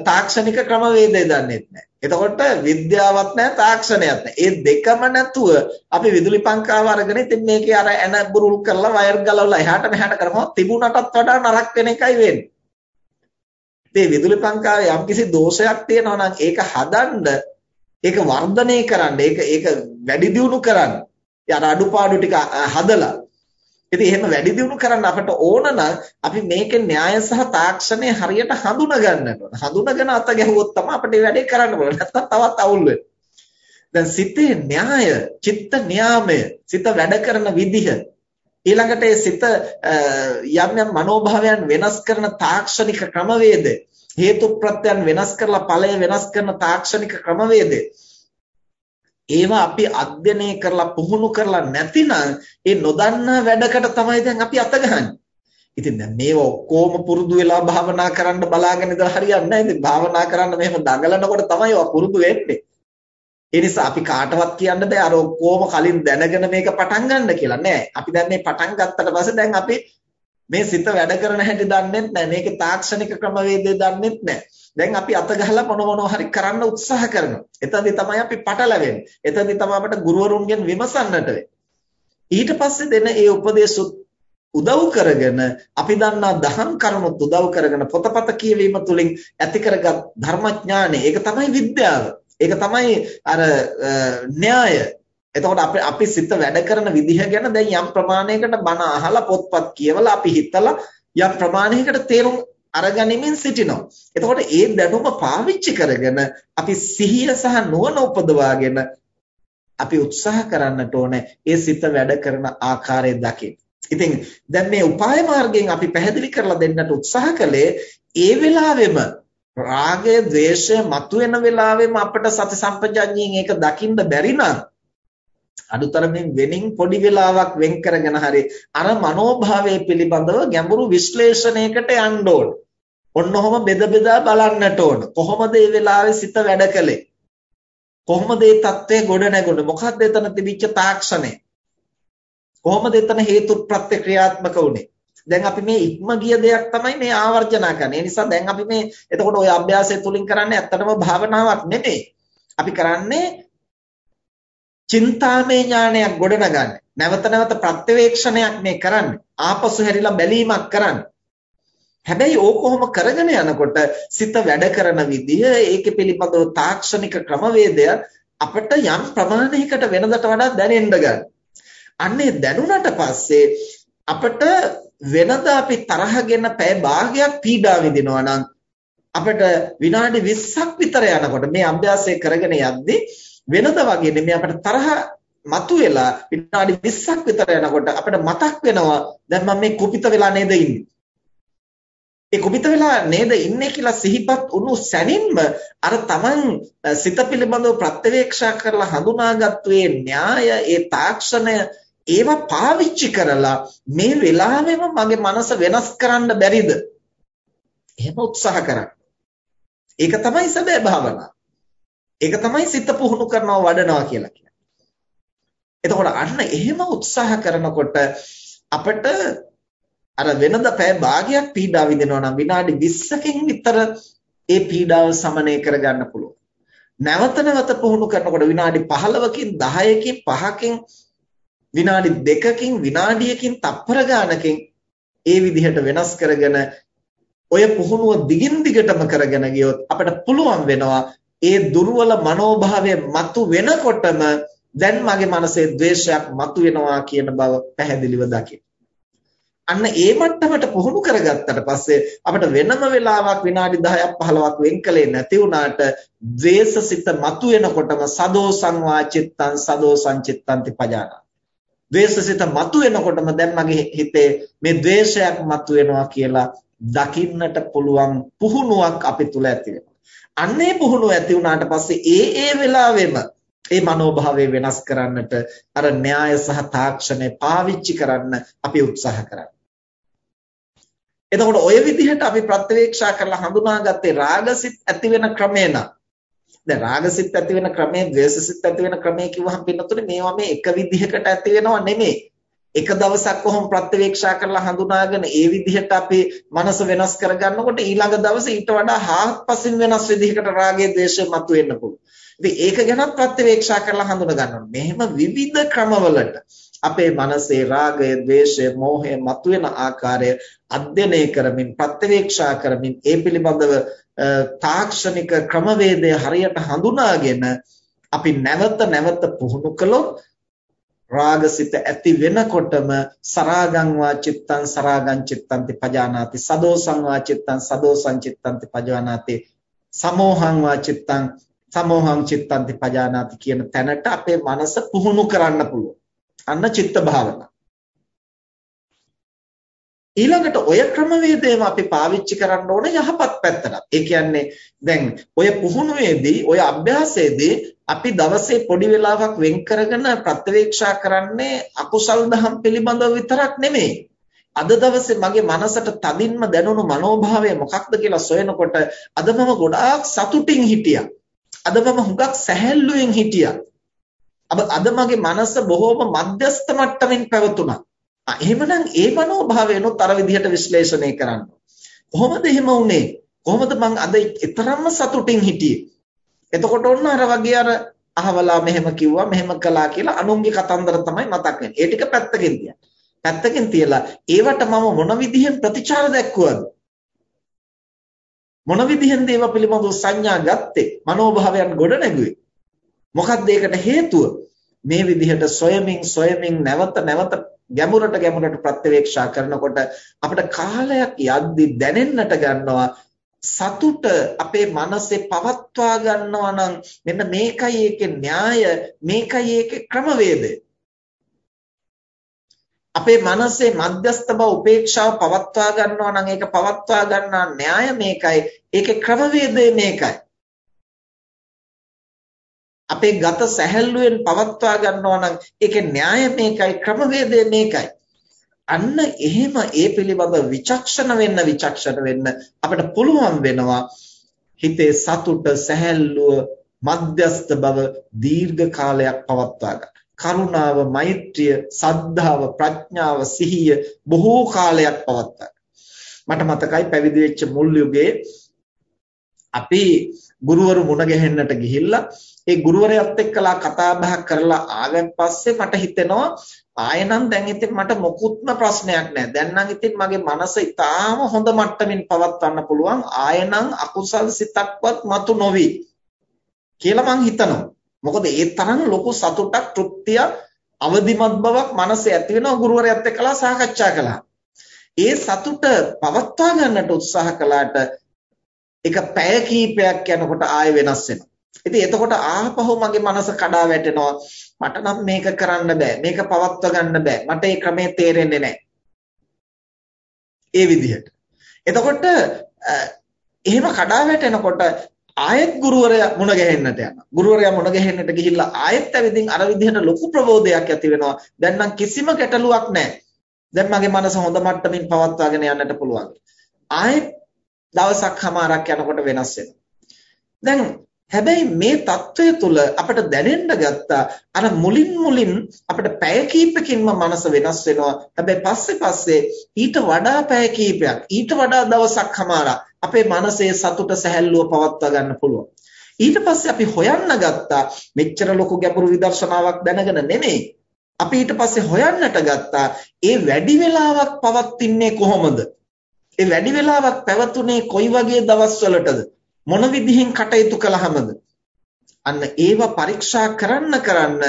තාක්ෂණික ක්‍රමවේදය දන්නෙත් නැහැ. එතකොට විද්‍යාවක් නැහැ තාක්ෂණයක් නැහැ. ඒ දෙකම නැතුව අපි විදුලි පංකාව අරගෙන ඉතින් මේකේ අර එන බුරුල් කරලා වයර් ගලවලා එහාට මෙහාට කරමු තිබුණටත් වඩා නරක වෙන එකයි වෙන්නේ. මේ විදුලි පංකාවේ යම්කිසි දෝෂයක් තියෙනවා නම් ඒක හදන්න ඒක වර්ධනය කරන්න ඒක ඒක වැඩි දියුණු කරන්න යාර අඩුපාඩු ටික හදලා ඉතින් එහෙම වැඩි දියුණු කරන්න අපට ඕන නම් අපි මේකේ න්‍යාය සහ තාක්ෂණය හරියට හඳුනා ගන්නට ඕන. හඳුනාගෙන අත ගැහුවොත් තමයි අපිට මේ වැඩේ කරන්න පුළුවන්. නැත්නම් තවත් අවුල් වෙනවා. දැන් සිතේ න්‍යාය, චිත්ත නියාමය, සිත වැඩ කරන විදිහ ඊළඟට ඒ සිත යම් යම් මනෝභාවයන් වෙනස් කරන තාක්ෂණික ක්‍රමවේද හේතු ප්‍රත්‍යයන් වෙනස් කරලා ඵලය වෙනස් කරන තාක්ෂණික ක්‍රමවේද ඒවා අපි අධ්‍යයනය කරලා පුහුණු කරලා නැතිනම් ඒ නොදන්නා වැඩකට තමයි දැන් අපි අත ගහන්නේ. ඉතින් දැන් මේව ඔක්කොම පුරුදු වෙලා භාවනා කරන්න බලාගෙන ඉඳලා හරියන්නේ නැහැ. ඉතින් භාවනා කරන්න මෙහෙම දඟලනකොට තමයි ඔය පුරුදු වෙන්නේ. ඒ නිසා අපි කාටවත් කියන්න බෑ අර ඔක්කොම කලින් දැනගෙන මේක පටන් ගන්න කියලා නෑ. අපි දැන් මේ පටන් ගත්තට පස්සේ දැන් අපි මේ සිත වැඩ කරන හැටි දන්නෙත් නෑ. මේකේ තාක්ෂණික ක්‍රමවේදය දන්නෙත් නෑ. දැන් අපි අත ගහලා මොන මොනවා හරි කරන්න උත්සාහ කරනවා. එතනදී තමයි අපි පටලැවෙන්නේ. එතනදී තමයි අපට ගුරුවරුන්ගෙන් විමසන්නට ඊට පස්සේ දෙන ඒ උපදේශ උදව් කරගෙන අපි දන්නා දහම් කරුණුත් උදව් කරගෙන පොතපත කියවීම තුළින් ඇති කරගත් ධර්මඥානෙ ඒක තමයි විද්‍යාව. ඒක තමයි අර න්‍යාය. එතකොට අපි අපි සිත වැඩ කරන විදිහ ගැන දැන් යම් ප්‍රමාණයකට බණ අහලා පොත්පත් කියවලා අපි හිතලා යම් ප්‍රමාණයකට තේරුම් අරගනිමින් සිටිනවා. එතකොට ඒ දැනුම පාවිච්චි කරගෙන අපි සිහිය සහ නුවණ උපදවාගෙන අපි උත්සාහ කරන්නට ඕනේ ඒ සිත වැඩ කරන ආකාරය දකින්න. ඉතින් දැන් මේ උපාය මාර්ගයෙන් අපි පැහැදිලි කරලා දෙන්නට උත්සාහ කළේ ඒ වෙලාවෙම රාගය, ద్వේෂය මතුවෙන වෙලාවෙම අපිට සති සම්පජඤ්ඤයෙන් ඒක දකින්න බැරි නම් අඩුතරමින් වෙනින් පොඩි වෙලාවක් වෙන් කරගෙන හරි අර මනෝභාවය පිළිබඳව ගැඹුරු විශ්ලේෂණයකට යන්න ඕන. ඔන්න ඔහොම බෙද බෙදා බලන්නට ඕන. කොහොමද මේ වෙලාවේ සිත වැඩ කළේ? කොහොමද මේ தත්ත්වය ගොඩ නැගුණේ? මොකක්ද එතන තිබිච්ච තාක්ෂණය? කොහොමද එතන හේතු ප්‍රත්‍යක්‍රියාත්මක වුනේ? දැන් අපි මේ ඉක්ම ගිය දෙයක් තමයි මේ ආවර්ජනා කරන්නේ. ඒ නිසා දැන් අපි මේ එතකොට ওই අභ්‍යාසය තුලින් කරන්නේ ඇත්තටම භාවනාවක් නෙමෙයි. අපි කරන්නේ චින්තාමය ඥානයක් ගොඩනගන්නේ. නැවත නැවත ප්‍රත්‍යවේක්ෂණයක් මේ කරන්නේ. ආපසු හැරිලා බැලීමක් කරන්නේ. හැබැයි ඕක කොහොම කරගෙන යනකොට සිත වැඩ කරන විදිය ඒකේ පිළිබඳව තාක්ෂණික ක්‍රමවේදය අපිට යම් ප්‍රමාණයකට වෙනදට වඩා දැනෙන්න ගන්න. අන්නේ දැනුණට පස්සේ අපිට වෙනද අපි තරහගෙන පැය භාගයක් පීඩා විඳිනවා නම් අපිට විනාඩි 20ක් විතර යනකොට මේ අභ්‍යාසය කරගෙන යද්දී වෙනද වගේ නෙමෙයි අපිට තරහ මතුවෙලා විනාඩි 20ක් විතර යනකොට අපිට මතක් වෙනවා දැන් මම මේ කුපිත වෙලා නේද ඉන්නේ. ඒ කුපිත වෙලා නේද ඉන්නේ කියලා සිහිපත් වුණු සැනින්ම අර Taman සිත පිළිබඳව ප්‍රත්‍යවේක්ෂා කරලා හඳුනාගත්තු ඒ න්‍යාය ඒ තාක්ෂණය ඒවා පාවිච්චි කරලා මේ වෙලාවෙම මගේ මනස වෙනස් කරන්න බැරිද? එහෙම උත්සාහ කරන්න. ඒක තමයි සැබෑ භාවනාව. ඒක තමයි සිත පුහුණු කරනවා වඩනවා කියලා කියන්නේ. එතකොට අන්න එහෙම උත්සාහ කරනකොට අපිට අර වෙනද පැය භාගයක් පීඩා විඳිනවා නම් විනාඩි 20කින් විතර ඒ පීඩාව සමනය කරගන්න පුළුවන්. නැවත නැවත පුහුණු කරනකොට විනාඩි 15කින් 10කින් 5කින් විනාඩි 2කින් විනාඩියකින් තප්පර ගානකින් ඒ විදිහට වෙනස් කරගෙන ඔය පුහුණුව දිගින් දිගටම කරගෙන ගියොත් අපිට පුළුවන් වෙනවා ඒ දුර්වල මනෝභාවය මතු වෙනකොටම දැන් මගේ මනසේ ද්වේෂයක් මතු වෙනවා කියන බව පැහැදිලිව දකින්න. අන්න ඒ මට්ටමට පුහුණු කරගත්තට පස්සේ අපිට වෙනම වෙලාවක් විනාඩි 10ක් 15ක් වෙන් කලේ නැති වුණාට ද්වේෂසිත මතු වෙනකොටම සදෝ සංවා චිත්තං සදෝ සංචිත්තන්ති පජානා ද්වේෂසිත මතුවෙනකොටම දැන් මගේ හිතේ මේ ද්වේෂයක් මතුවෙනවා කියලා දකින්නට පුළුවන් පුහුණුවක් අපි තුල ඇති වෙනවා. අන්නේ පුහුණුව ඇති වුණාට පස්සේ ඒ ඒ වෙලාවෙම ඒ මනෝභාවය වෙනස් කරන්නට අර න්‍යාය සහ තාක්ෂණය පාවිච්චි කරන්න අපි උත්සාහ කරනවා. එතකොට ওই විදිහට අපි ප්‍රත්‍යවේක්ෂා කරලා හඳුනාගත්තේ රාගසිත ඇති වෙන ක්‍රමය නම් දැන් රාගසිත ඇති වෙන ක්‍රමය, ද්වේෂසිත ඇති වෙන ක්‍රමය කිව්වහම පින්නතුනේ මේවා මේ එක විදිහකට ඇති වෙනව නෙමෙයි. එක දවසක් කොහොම ප්‍රත්‍යවේක්ෂා කරලා හඳුනාගෙන ඒ විදිහට අපි මනස වෙනස් කරගන්නකොට ඊළඟ දවසේ ඊට වඩා හාත්පසින් වෙනස් විදිහකට රාගය, ද්වේෂය මතුවෙන්න පුළුවන්. ඉතින් ඒක ගැනත් ප්‍රත්‍යවේක්ෂා කරලා හඳුනා ගන්න ඕනේ. මෙහෙම විවිධ ක්‍රමවලට අපේ මනසේ රාගය, ద్వේෂය, මෝහය මතුවෙන ආකාරය අධ්‍යයනය කරමින් ප්‍රත්‍යවේක්ෂා කරමින් ඒ පිළිබඳව තාක්ෂණික ක්‍රමවේදය හරියට හඳුනාගෙන අපි නැවත නැවත පුහුණු කළොත් රාගසිත ඇති වෙනකොටම සරාගං වා චිත්තං සරාගං චිත්තන්ති පජානාති සදෝසං වා චිත්තං සදෝසං චිත්තන්ති පජානාති සමෝහං වා චිත්තං සමෝහං චිත්තන්ති පජානාති කියන තැනට අපේ මනස පුහුණු කරන්න පුළුවන්. අන්න චිත්ත භාවනා. ඊළඟට ඔය ක්‍රමවේදයම අපි පාවිච්චි කරන්න ඕන යහපත් පැත්තට. ඒ කියන්නේ දැන් ඔය පුහුණුවේදී ඔය අභ්‍යාසයේදී අපි දවසේ පොඩි වෙලාවක් වෙන් කරගෙන ප්‍රත්‍යවේක්ෂා කරන්නේ අකුසල් දහම් පිළිබඳව විතරක් නෙමෙයි. අද දවසේ මගේ මනසට තදින්ම දැනුණු මනෝභාවය මොකක්ද කියලා සොයනකොට අද මම ගොඩාක් සතුටින් හිටියා. අද මම හුඟක් සැහැල්ලුවෙන් හිටියා. අද මගේ මනස බොහොම මධ්‍යස්ත මට්ටමින් පැවතුණා. එහෙමනම් ඒ මනෝභාවයනොත් අර විදිහට විශ්ලේෂණය කරන්න. කොහොමද එහෙම වුනේ? කොහොමද මං අද ඊතරම්ම සතුටින් හිටියේ? එතකොට ඔන්න අර වගේ අර අහවලා මෙහෙම කිව්වා මෙහෙම කළා කියලා අනුන්ගේ කතන්දර තමයි මතක් වෙන්නේ. ඒ ටික පැත්තකින් තියන්න. පැත්තකින් තියලා ඒවට මම මොන විදිහෙන් ප්‍රතිචාර දැක්වුවද? මොන විදිහෙන්ද ඒවා පිළිබඳව සංඥා ගත්තේ? මනෝභාවයන් ගොඩ නැගුවේ? මොකක්ද ඒකට හේතුව? මේ විදිහට සොයමින් සොයමින් නැවත නැවත ගැඹුරට ගැඹුරට ප්‍රත්‍යවේක්ෂා කරනකොට අපිට කාලයක් යද්දි දැනෙන්නට ගන්නවා සතුට අපේ මනසේ පවත්වා ගන්නවා නම් මෙන්න මේකයි ඒකේ න්‍යාය මේකයි ඒකේ ක්‍රමවේදය. අපේ මනසේ මධ්‍යස්ත බව උපේක්ෂාව පවත්වා ගන්නවා නම් ඒක පවත්වා ගන්නා න්‍යාය මේකයි. ඒකේ ක්‍රමවේදය මේකයි. අපේ ගත සැහැල්ලුවෙන් පවත්වා ගන්නවා නම් ඒකේ න්‍යාය මේකයි ක්‍රමවේදය මේකයි. අන්න එහෙම ඒ පිළිබඳ විචක්ෂණ වෙන්න විචක්ෂණ වෙන්න අපිට පුළුවන් වෙනවා හිතේ සතුට සැහැල්ලුව මධ්‍යස්ත බව දීර්ඝ කාලයක් පවත්වා ගන්න. කරුණාව, මෛත්‍රිය, සද්ධාව, ප්‍රඥාව, සිහිය බොහෝ කාලයක් පවත්වා මට මතකයි පැවිදි වෙච්ච මුල් යුගයේ අපි ගුරුවරු මුණ ගැහෙන්නට ගිහිල්ලා ඒ ගුරුවරයාත් එක්කලා කතා බහ කරලා ආවන් පස්සේ මට හිතෙනවා ආයෙනම් දැන් ඉතින් මට මොකුත්ම ප්‍රශ්නයක් නැහැ. දැන් නම් ඉතින් මගේ මනස ඉතාම හොඳ මට්ටමින් පවත්වන්න පුළුවන්. ආයෙනම් අකුසල් සිතක්වත් මතු නොවි කියලා මං හිතනවා. මොකද ඒ තරම් ලොකු සතුටක් තෘප්තියක් අවදිමත් බවක් මනසේ ඇති වෙනවා ගුරුවරයාත් එක්කලා සාකච්ඡා කළා. ඒ සතුට පවත්වා ගන්නට උත්සාහ කළාට ඒක පැය කීපයක් යනකොට ආයෙ වෙනස් වෙනවා. ඉතින් එතකොට ආපහු මගේ මනස කඩා වැටෙනවා. මට නම් මේක කරන්න බෑ. මේක පවත්වා ගන්න බෑ. මට ඒ ක්‍රමය තේරෙන්නේ නැහැ. ඒ විදිහට. එතකොට එහෙම කඩා වැටෙනකොට ආයෙත් ගුරුවරයා මුණ ගැහෙන්නට යනවා. ගුරුවරයා මුණ ගැහෙන්නට ගිහිල්ලා ආයෙත් ඇවිදින් අර විදිහට ලොකු ප්‍රබෝධයක් ඇති වෙනවා. දැන් නම් කිසිම ගැටලුවක් නැහැ. දැන් මගේ මනස හොඳ මට්ටමින් පවත්වාගෙන යන්නට පුළුවන්. ආයෙත් දවසක් හමාරක් යනකොට වෙනස් වෙනවා. දැන් හැබැයි මේ தত্ত্বය තුළ අපට දැනෙන්න ගත්තා අර මුලින් මුලින් අපිට පැය කීපකින්ම මනස වෙනස් වෙනවා. හැබැයි පස්සේ පස්සේ ඊට වඩා පැය කීපයක්, ඊට වඩා දවසක් හමාරක් අපේ මනසේ සතුට සැහැල්ලුව පවත්වා ගන්න පුළුවන්. ඊට පස්සේ අපි හොයන්න ගත්තා මෙච්චර ලොකු ගැඹුරු විදර්ශනාවක් දැනගෙන නෙමෙයි. අපි ඊට පස්සේ හොයන්නට ගත්තා ඒ වැඩි වෙලාවක් පවත්ින්නේ කොහොමද? ඒ වැඩි වෙලාවක් පැවතුනේ කොයි වගේ දවස්වලටද? මොන විදිහින් කටයුතු කළාමද? අන්න ඒව පරීක්ෂා කරන්න කරන්න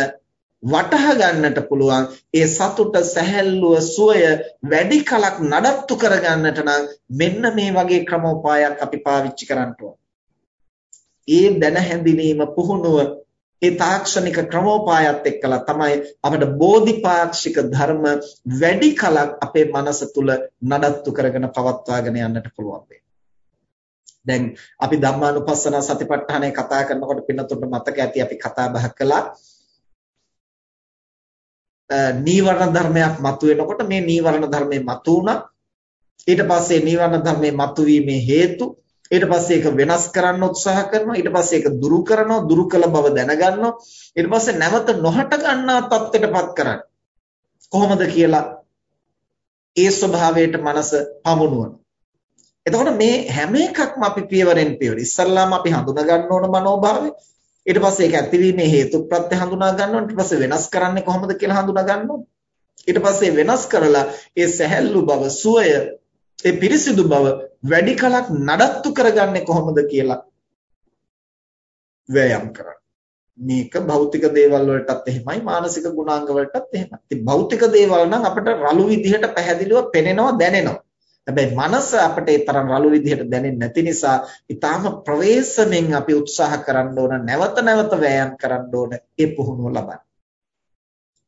වටහා ගන්නට පුළුවන් ඒ සතුට සැහැල්ලුව සුවය වැඩි කලක් නඩත්තු කරගන්නට නම් මෙන්න මේ වගේ ක්‍රමෝපායක් අපි පාවිච්චි කරන්න ඒ දැන හැඳිනීම පුහුණුව ඒ තාක්ෂණික ක්‍රමෝපායත් එක්කලා තමයි අපිට බෝධිපාක්ෂික ධර්ම වැඩි කලක් අපේ මනස තුල නඩත්තු කරගෙන පවත්වාගෙන යන්නට පුළුවන් වෙන්නේ. දැන් අපි ධම්මානුපස්සන සතිපට්ඨානය කතා කරනකොට පින්නතුන්ට මතක ඇති අපි කතා බහ කළා. නීවරණ ධර්මයක් මතුවෙනකොට මේ නීවරණ ධර්මයේ මතුවුණා. ඊට පස්සේ නීවරණ ධර්මයේ මතුවීමේ හේතු ඊට පස්සේ ඒක වෙනස් කරන්න උත්සාහ කරනවා ඊට පස්සේ ඒක දුරු කරනවා දුරු කළ බව දැනගන්නවා. ඊට පස්සේ නැවත නොහට ගන්නා තත්ත්වයටපත් කරන්න. කොහොමද කියලා? ඒ ස්වභාවයට මනස පමුණුවන. එතකොට මේ හැම එකක්ම අපි පියවරෙන් පියවර ඉස්සල්ලාම අපි හඳුනා ගන්න ඕන මනෝභාවය ඊට පස්සේ ඒක ඇතිවීමේ හේතු ප්‍රත්‍ය හඳුනා ගන්න ඕන ඊට පස්සේ වෙනස් කරන්නේ කොහොමද කියලා හඳුනා ගන්න ඕන ඊට පස්සේ වෙනස් කරලා ඒ සැහැල්ලු බව සුවය ඒ පිරිසිදු බව වැඩි කලක් නඩත්තු කරගන්නේ කොහොමද කියලා වෑයම් කරන්න. මේක භෞතික දේවල් වලටත් එහෙමයි මානසික ගුණාංග වලටත් එහෙමයි. ඉතින් භෞතික දේවල් නම් අපිට රළු විදිහට පැහැදිලිව පෙනෙනවා දැනෙනවා. හැබැයි මනස අපිට ඒ තරම් රළු විදිහට දැනෙන්නේ නැති නිසා ඊටාම ප්‍රවේශමෙන් අපි උත්සාහ කරන්න ඕන නැවත නැවත වෑයම් කරන්න ඕන ඒ පුහුණුව ලබන්න.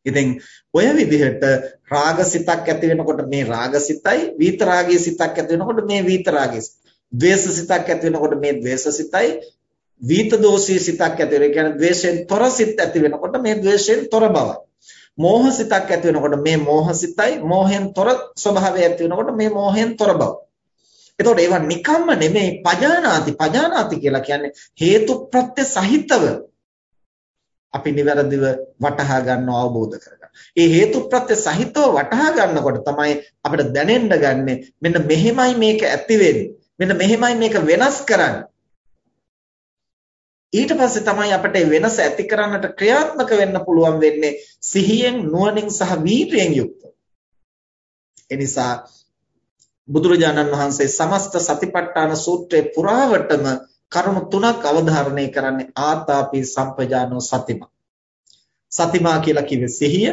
ඉතින් ඔය විදිහට රාගසිතක් ඇති වෙනකොට මේ රාගසිතයි විතරාගී සිතක් ඇති වෙනකොට මේ විතරාගී ද්වේෂසිතක් ඇති වෙනකොට මේ ද්වේෂසිතයි විත දෝෂී සිතක් ඇති වෙන. ඒ කියන්නේ ද්වේෂයෙන් තොර සිත ඇති වෙනකොට මේ ද්වේෂයෙන් තොර බවයි. මෝහසිතක් ඇති වෙනකොට මේ මෝහසිතයි මෝහෙන් තොර ස්වභාවය ඇති වෙනකොට මේ මෝහෙන් තොර බව. එතකොට ඒවා නිකම්ම නෙමෙයි පජානාති පජානාති කියලා කියන්නේ හේතු ප්‍රත්‍ය සහිතව අපි නිවැරදිව වටහා ගන්නව අවබෝධ කරගන්න. ඒ හේතුප්‍රත්‍ය සහිතව වටහා ගන්නකොට තමයි අපිට දැනෙන්න ගන්නෙ මෙන්න මෙහෙමයි මේක ඇති මෙන්න මෙහෙමයි මේක වෙනස් කරන්නේ. ඊට පස්සේ තමයි අපිට වෙනස ඇති කරන්නට ක්‍රියාත්මක වෙන්න පුළුවන් වෙන්නේ සිහියෙන් නුවණින් සහ වීර්යයෙන් යුක්තව. එනිසා බුදුරජාණන් වහන්සේ සමස්ත සතිපට්ඨාන සූත්‍රයේ පුරාවටම කරුණු තුනක් අවධාරණය කරන්නේ ආතාපි සම්පජානෝ සතිමා. සතිමා කියලා කිව්වේ සිහිය,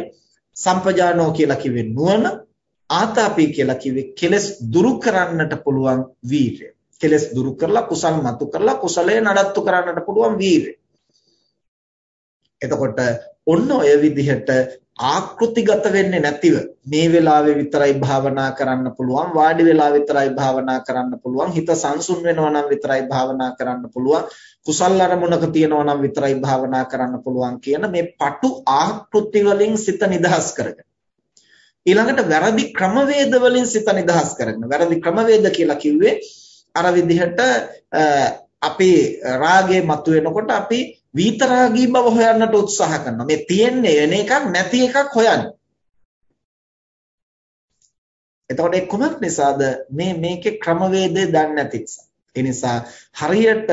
සම්පජානෝ කියලා කිව්වේ නුවණ, ආතාපි කියලා කිව්වේ කෙලස් දුරු කරන්නට පුළුවන් වීරිය. කෙලස් දුරු කරලා කුසල් මතු කරලා කුසලයේ නඩත්තු කරන්නට පුළුවන් වීරිය. එතකොට ඔන්න ඔය විදිහට ආකෘතිගත වෙන්නේ නැතිව මේ වෙලාවේ විතරයි භාවනා කරන්න පුළුවන් වාඩි වෙලා විතරයි භාවනා කරන්න පුළුවන් හිත සංසුන් වෙනවා නම් විතරයි භාවනා කරන්න පුළුවන් කුසල් අරමුණක තියනවා නම් විතරයි භාවනා කරන්න පුළුවන් කියන මේ පටු ආකෘති වලින් සිත නිදහස් කරගෙන ඊළඟට වැරදි ක්‍රමවේද වලින් සිත නිදහස් කරගෙන වැරදි ක්‍රමවේද කියලා කිව්වේ අර විදිහට අපි රාගේ මතුවෙනකොට අපි විතරාගී බව හොයන්නට උත්සාහ කරනවා. මේ තියෙන්නේ වෙන එකක් නැති එකක් හොයන්නේ. එතකොට ඒ කුමක් නිසාද මේ මේකේ ක්‍රමවේදය දන්නේ නැති නිසා. ඒ නිසා හරියට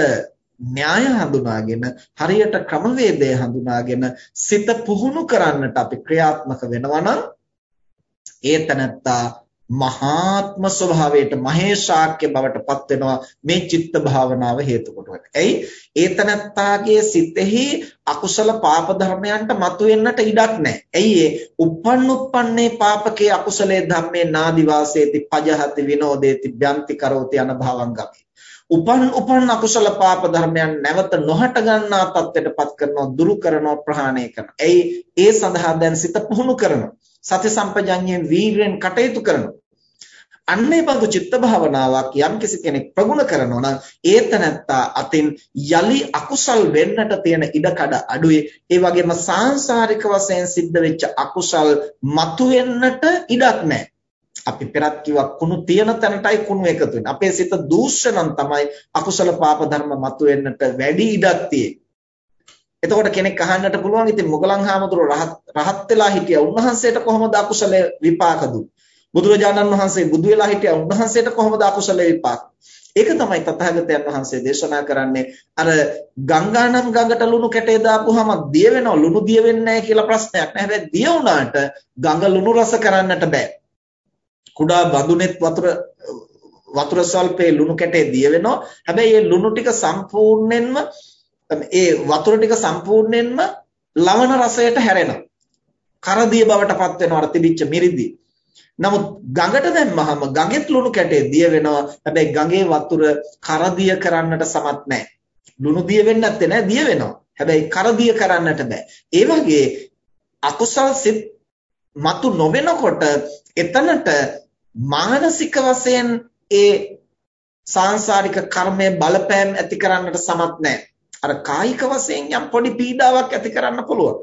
න්‍යාය හඳුනාගෙන හරියට ක්‍රමවේදය හඳුනාගෙන සිත පුහුණු කරන්නට අපි ක්‍රියාත්මක වෙනවා නම් ඒ තනත්තා මහාත්ම ස්වභාවයට මහේශාක්‍ය බවට පත් වෙනවා මේ චිත්ත භාවනාව හේතු කොටගෙන. එයි ඒතනත්තාගේ සිතෙහි අකුසල පාප ධර්මයන්ට මතුවෙන්නට ඉඩක් නැහැ. එයි ඒ uppන් uppන්නේ පාපකේ අකුසලේ ධම්මේ නාදි වාසේති පජහති විනෝදේති බ්‍යන්ති කරෝති අනභවංගමි. උපන් උපන් අකුසල පාප ධර්මයන් නැවත නොහට ගන්නා තත්ත්වයටපත් කරනවා දුරු කරනවා ප්‍රහාණය කරනවා. එයි ඒ සඳහා දැන් සිත පුහුණු කරනවා. සති සම්පජඤ්ඤයෙන් වීරයෙන් කටයුතු කරනවා. අන්නේ බඳු චිත්ත භාවනාවක් යම් කෙනෙක් ප්‍රගුණ කරනවා නම් ඒතනත්තා අතින් යලි අකුසල් වෙන්නට තියෙන ඉඩකඩ අඩුයි ඒ වගේම සාංශාරික වශයෙන් සිද්ධ වෙච්ච අකුසල් මතුවෙන්නට ඉඩක් නැහැ. අපි පෙරත් කිව්වා කුණු තියෙන තැනටයි කුණු එකතු වෙන්නේ. අපේ සිත දූෂණම් තමයි අකුසල පාප ධර්ම මතුවෙන්නට වැඩි ඉඩක් තියෙන්නේ. එතකොට කෙනෙක් අහන්නට පුළුවන් ඉතින් මොගලන් හාමුදුරුවෝ රහත් රහත් වෙලා හිටියා උන්වහන්සේට කොහොමද අකුසල විපාක දුන්නේ බුදුරජාණන් වහන්සේ බුදු වෙලා හිටියා උන්වහන්සේට කොහොමද අකුසල විපාක? ඒක තමයි තථාගතයන් වහන්සේ දේශනා කරන්නේ අර ගංගානම් ගඟට ලුණු කැටේ දාපුවාම දිය වෙනව ලුණු දිය වෙන්නේ නැහැ කියලා ප්‍රශ්නයක් නෑ. හැබැයි දිය වුණාට ගඟ ලුණු රස කරන්නට බෑ. කුඩා බඳුනෙත් වතුර වතුර ස්වල්පේ ලුණු කැටේ දිය වෙනවා. හැබැයි මේ ලුණු ටික සම්පූර්ණයෙන්ම ඒ වතුර ටික සම්පූර්ණයෙන්ම ලවණ රසයට හැරෙනවා. කරදිය බවට පත් වෙනවා අර තිබිච්ච මිරිදි. නමුත් ගඟට දැම්මහම ගඟෙත් ලුණු කැටේ දිය වෙනවා. හැබැයි ගඟේ වතුර කරදිය කරන්නට සමත් නැහැ. ලුණු දිය වෙන්නේ නැත්තේ නෑ දිය වෙනවා. හැබැයි කරදිය කරන්නට බෑ. ඒ වගේ අකුසල් සිත් මතු නොවෙනකොට එතනට මානසික වශයෙන් ඒ සාංශාරික කර්මය බලපෑම් ඇති කරන්නට සමත් නැහැ. අර කායික වශයෙන් යම් පොඩි පීඩාවක් ඇති කරන්න පුළුවන්.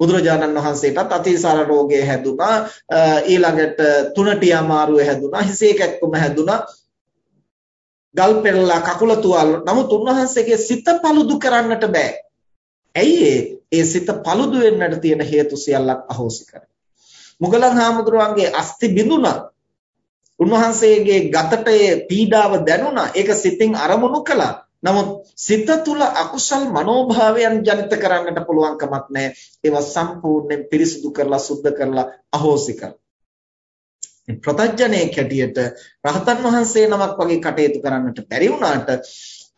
බුදුරජාණන් වහන්සේටත් අතිසාර රෝගය හැදුනා ඊළඟට තුනටි අමාරුව හැදුනා හිසේ කැක්කුම හැදුනා. ගල් පෙරලා කකුල තුවාල නමුත් උන්වහන්සේගේ සිත paludu කරන්නට බෑ. ඇයි ඒ? සිත paludu වෙන්නට තියෙන හේතු සියල්ලක් අහෝසි කරයි මුගලන් හාමුදුරුවන්ගේ අස්ති බිඳුණා. උන්වහන්සේගේ ගතට පීඩාව දැනුණා. ඒක සිතින් අරමුණු කළා. නමුත් සිත තුල අකුසල් මනෝභාවයන් ජනිත කරන්නට පුළුවන් කමක් නැහැ. ඒවා සම්පූර්ණයෙන් පිරිසිදු කරලා සුද්ධ කරලා අහෝසි කරලා. ප්‍රතඥයේ කැටියට රහතන් වහන්සේ නමක් වගේ කටයුතු කරන්නට බැරි වුණාට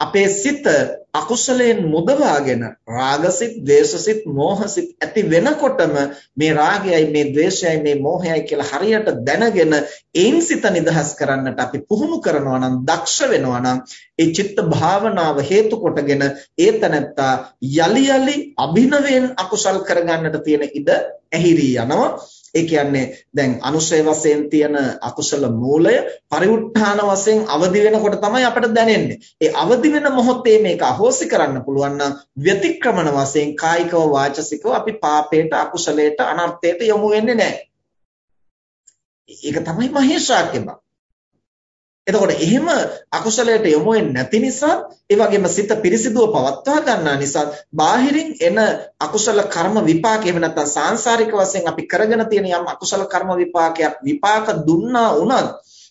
අපේ සිත අකුසලයෙන් මුදවාගෙන රාගසිත, ද්වේෂසිත, මෝහසිත ඇති වෙනකොටම මේ රාගයයි, මේ ද්වේෂයයි, මේ මෝහයයි කියලා හරියට දැනගෙන ඒන් සිත නිදහස් කරන්නට අපි පුහුණු කරනවා නම්, දක්ෂ වෙනවා නම් ඒ චිත්ත භාවනාව හේතු කොටගෙන ඒතනත්තා යලි යලි අභිනවයෙන් අකුසල් කරගන්නට තියෙන ඉඩ ඇහිරී යනවා. ඒ කියන්නේ දැන් අනුශය වශයෙන් තියෙන අකුසල මූලය පරිඋත්ථාන වශයෙන් අවදි වෙනකොට තමයි අපට දැනෙන්නේ. ඒ අවදි වෙන මොහොතේ මේක අහෝසි කරන්න පුළුවන් නම් ව්‍යතික්‍රමන වශයෙන් කායිකව වාචසිකව අපි පාපයට අකුසලයට අනර්ථයට යොමු වෙන්නේ නැහැ. ඒක තමයි මහේශාක්‍ය බව. එතකොට එහෙම අකුසලයට යොමු නැති නිසා ඒ වගේම සිත පිරිසිදුව පවත්වා ගන්නා නිසා බාහිරින් එන අකුසල කර්ම විපාක එහෙම නැත්නම් සාංශාරික වශයෙන් අපි කරගෙන තියෙන යම් අකුසල කර්ම විපාකයක් විපාක දුන්නා වුණත්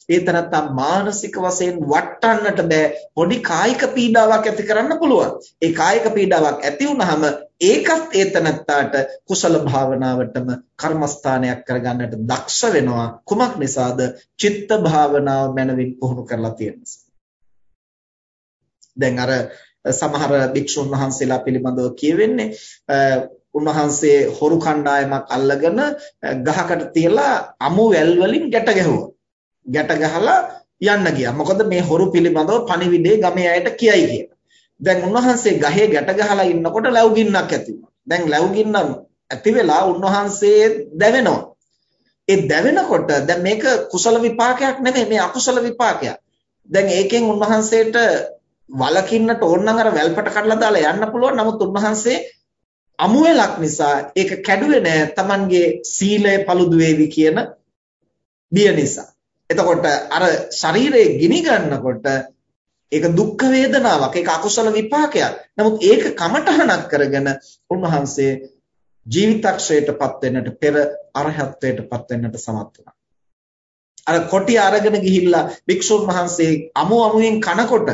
ඒ තරත්තා මානසික වශයෙන් වටන්නට බෑ. පොඩි කායික පීඩාවක් ඇති කරන්න පුළුවන්. ඒ කායික පීඩාවක් ඇති වුනහම ඒකත් ඒ තනත්තාට කුසල භාවනාවටම කර්මස්ථානයක් කරගන්නට දක්ෂ වෙනවා කුමක් නිසාද චිත්ත භාවනාව මනවින් පුහුණු කරලා තියෙන නිසා දැන් අර සමහර භික්ෂුන් වහන්සේලා පිළිබඳව කියවෙන්නේ උන්වහන්සේ හොරු කණ්ඩායමක් අල්ලගෙන ගහකට තියලා අමු වැල් වලින් ගැට ගැහුවා ගැට ගහලා යන්න ගියා. මොකද මේ හොරු පිළිබඳව පණිවිඩේ ගමේ අයට කියයි කියලා. දැන් උන්වහන්සේ ගහේ ගැට ගහලා ඉන්නකොට ලැබුගින්නක් ඇති වුණා. දැන් ලැබුගින්න ඇති වෙලා උන්වහන්සේ දැවෙනවා. ඒ දැවෙනකොට දැන් මේක කුසල විපාකයක් නෙමෙයි මේ අකුසල විපාකයක්. දැන් ඒකෙන් උන්වහන්සේට වලකින්නට ඕන නම් අර වැල්පට කඩලා දාලා යන්න පුළුවන්. නමුත් උන්වහන්සේ අමුවෙලක් නිසා ඒක කැඩුවේ නෑ. Tamanගේ සීලය paludu වේවි කියන බිය නිසා. එතකොට අර ශරීරයේ ගිනි ගන්නකොට ඒක දුක් වේදනාවක් ඒක අකුසල විපාකයක්. නමුත් ඒක කමඨහනක් කරගෙන උන්වහන්සේ ජීවිතක්ෂයටපත් වෙන්නට පෙර අරහත්ත්වයටපත් වෙන්නට සමත් වුණා. අර කොටි අරගෙන ගිහිල්ලා භික්ෂුන් වහන්සේ අමු අමුයෙන් කනකොට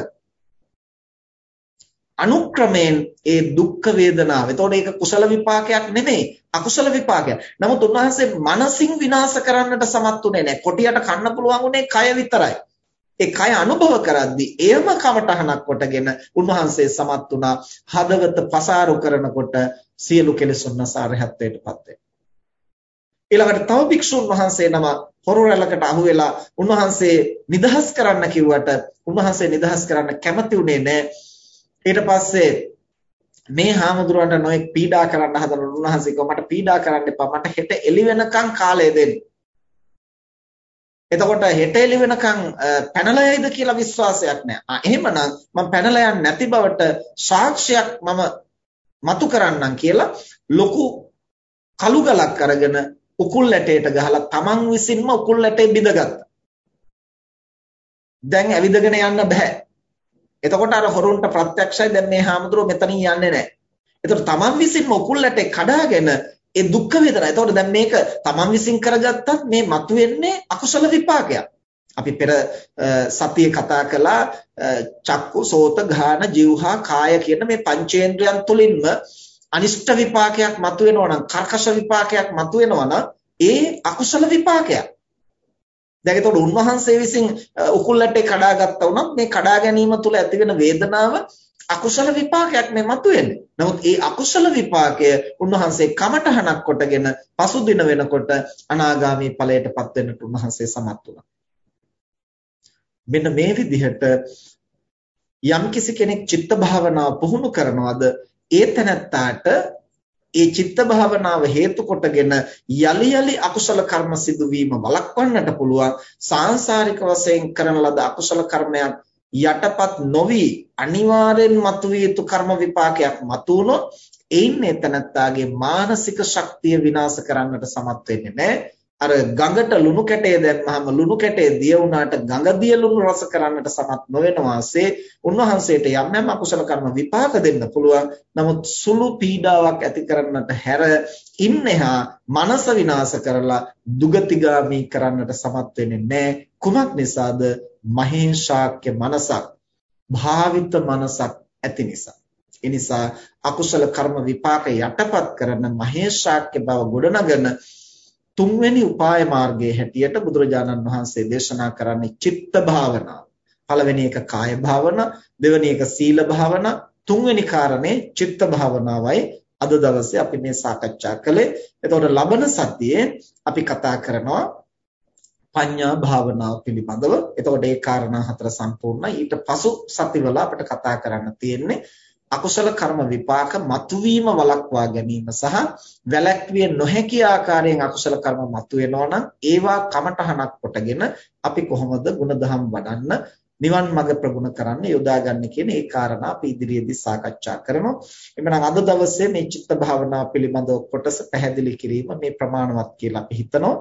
අනුක්‍රමයෙන් ඒ දුක්ඛ වේදනාව. එතකොට ඒක කුසල විපාකයක් නෙමෙයි අකුසල විපාකයක්. නමුත් උන්වහන්සේ මනසින් විනාශ කරන්නට සමත් උනේ නැහැ. කොටියට කන්න පුළුවන් උනේ කය විතරයි. ඒ කය අනුභව කරද්දී එයම කමටහනක් කොටගෙන උන්වහන්සේ සමත් වුණා හදවත පසාරු කරනකොට සියලු කෙලෙසුන් නසාරහත්වයටපත් වෙනවා. ඊළඟට තව භික්ෂුන් වහන්සේ නම හොරු රැලකට අහු වෙලා උන්වහන්සේ නිදහස් කරන්න කිව්වට උන්වහන්සේ නිදහස් කරන්න කැමති උනේ නැහැ. ඊට පස්සේ මේ හාමුදුරුවන්ට නොඑක් පීඩා කරන්න හදන උන්වහන්සේ කිව්වා මට පීඩා කරන්න එපා මට හෙට එළි වෙනකන් කාලය දෙන්න. එතකොට හෙට එළි වෙනකන් පැනලා යයිද කියලා විශ්වාසයක් නැහැ. ආ එහෙමනම් මම පැනලා යන්නේ නැති බවට සාක්ෂියක් මම මතු කරන්නම් කියලා ලොකු කළු ගලක් අරගෙන උකුල් ඇටයට ගහලා තමන් විසින්ම උකුල් ඇටේ බිඳගත්තා. දැන් ඇවිදගෙන යන්න බෑ. එතකොට අර හොරුන්ට ප්‍රත්‍යක්ෂයි දැන් මේ හාමුදුරුවෝ මෙතනින් යන්නේ නැහැ. එතකොට තමන් විසින්ම උකුල්ලට කඩාගෙන ඒ දුක් වේදනා. එතකොට දැන් මේක තමන් විසින් කරගත්තත් මේ මතුවෙන්නේ අකුසල විපාකයක්. අපි පෙර සතියේ කතා කළා චක්කු සෝත ගාන જીවහා කාය කියන මේ පංචේන්ද්‍රයන් තුලින්ම අනිෂ්ට විපාකයක් මතුවෙනවා නම් කර්කශ විපාකයක් මතුවෙනවා නම් ඒ අකුසල විපාකයක්. දැන් එතකොට උන්වහන්සේ විසින් උකුල්ලටේ කඩාගත්තා වුණත් මේ කඩා ගැනීම තුළ ඇතිවෙන වේදනාව අකුසල විපාකයක් නේ මතුවෙන්නේ. නමුත් ඒ අකුසල විපාකය උන්වහන්සේ කමඨහනක් කොටගෙන පසුදින වෙනකොට අනාගාමී ඵලයටපත් වෙන්නට උන්වහන්සේ සමත් වුණා. මෙන්න මේ විදිහට යම් කිසි කෙනෙක් චිත්ත භාවනාව පුහුණු කරනවද ඒ තැනත්තාට ඒ චිත්ත භාවනාව හේතු කොටගෙන යලි යලි අකුසල කර්ම සිදුවීම වළක්වන්නට පුළුවන් සාංශාරික වශයෙන් කරන ලද අකුසල කර්මයක් යටපත් නොවි අනිවාර්යෙන් මතුවිය යුතු කර්ම විපාකයක් මතු වුණොත් එයින් එතනත්තාගේ මානසික ශක්තිය විනාශ කරන්නට සමත් වෙන්නේ නැහැ අර ගඟට ලුණු කැටේ දැම්මහම ලුණු කැටේ දිය වුණාට ගඟ දිය ලුණු රස කරන්නට සමත් නොවන වාසේ උන්වහන්සේට යම් යම් අකුසල කර්ම විපාක දෙන්න පුළුවන්. නමුත් සුළු පීඩාවක් ඇති කරන්නට හැර ඉන්නහා මනස විනාශ කරලා දුගතිගාමි කරන්නට සමත් වෙන්නේ නැහැ. කුමක් නිසාද? මහේශාක්‍ය මනසක්, භාවිත මනසක් ඇති නිසා. ඒ නිසා අකුසල කර්ම විපාක යටපත් කරන මහේශාක්‍ය බව ගොඩනගන තුන්වෙනි උපාය මාර්ගයේ හැටියට බුදුරජාණන් වහන්සේ දේශනා කරන්නේ චිත්ත භාවනාව. පළවෙනි එක කාය භාවනා, දෙවෙනි එක සීල භාවනා, තුන්වෙනි කාරණේ චිත්ත භාවනාවයි අද දවසේ අපි මේ සාකච්ඡා කළේ. එතකොට ලබන සතියේ අපි කතා කරනවා පඤ්ඤා භාවනාව පිළිබඳව. එතකොට ඒ කාරණා හතර සම්පූර්ණයි. ඊට පසු සතිවල අපිට කතා කරන්න තියෙන්නේ අකුසල කර්ම විපාක මතුවීම වළක්වා ගැනීම සහ වැළැක්විය නොහැකි ආකාරයෙන් අකුසල කර්ම මතුවෙනවා නම් ඒවා කමටහනක් කොටගෙන අපි කොහොමද ಗುಣධම් වඩන්න නිවන් මඟ ප්‍රගුණ කරන්න යොදාගන්නේ කියන ඒ කාරණා අපි ඉදිරියේදී සාකච්ඡා කරනවා. එhmenan අද දවසේ මේ චිත්ත භාවනාව පිළිබඳව කොටස පැහැදිලි කිරීම මේ ප්‍රමාණවත් කියලා අපි හිතනවා.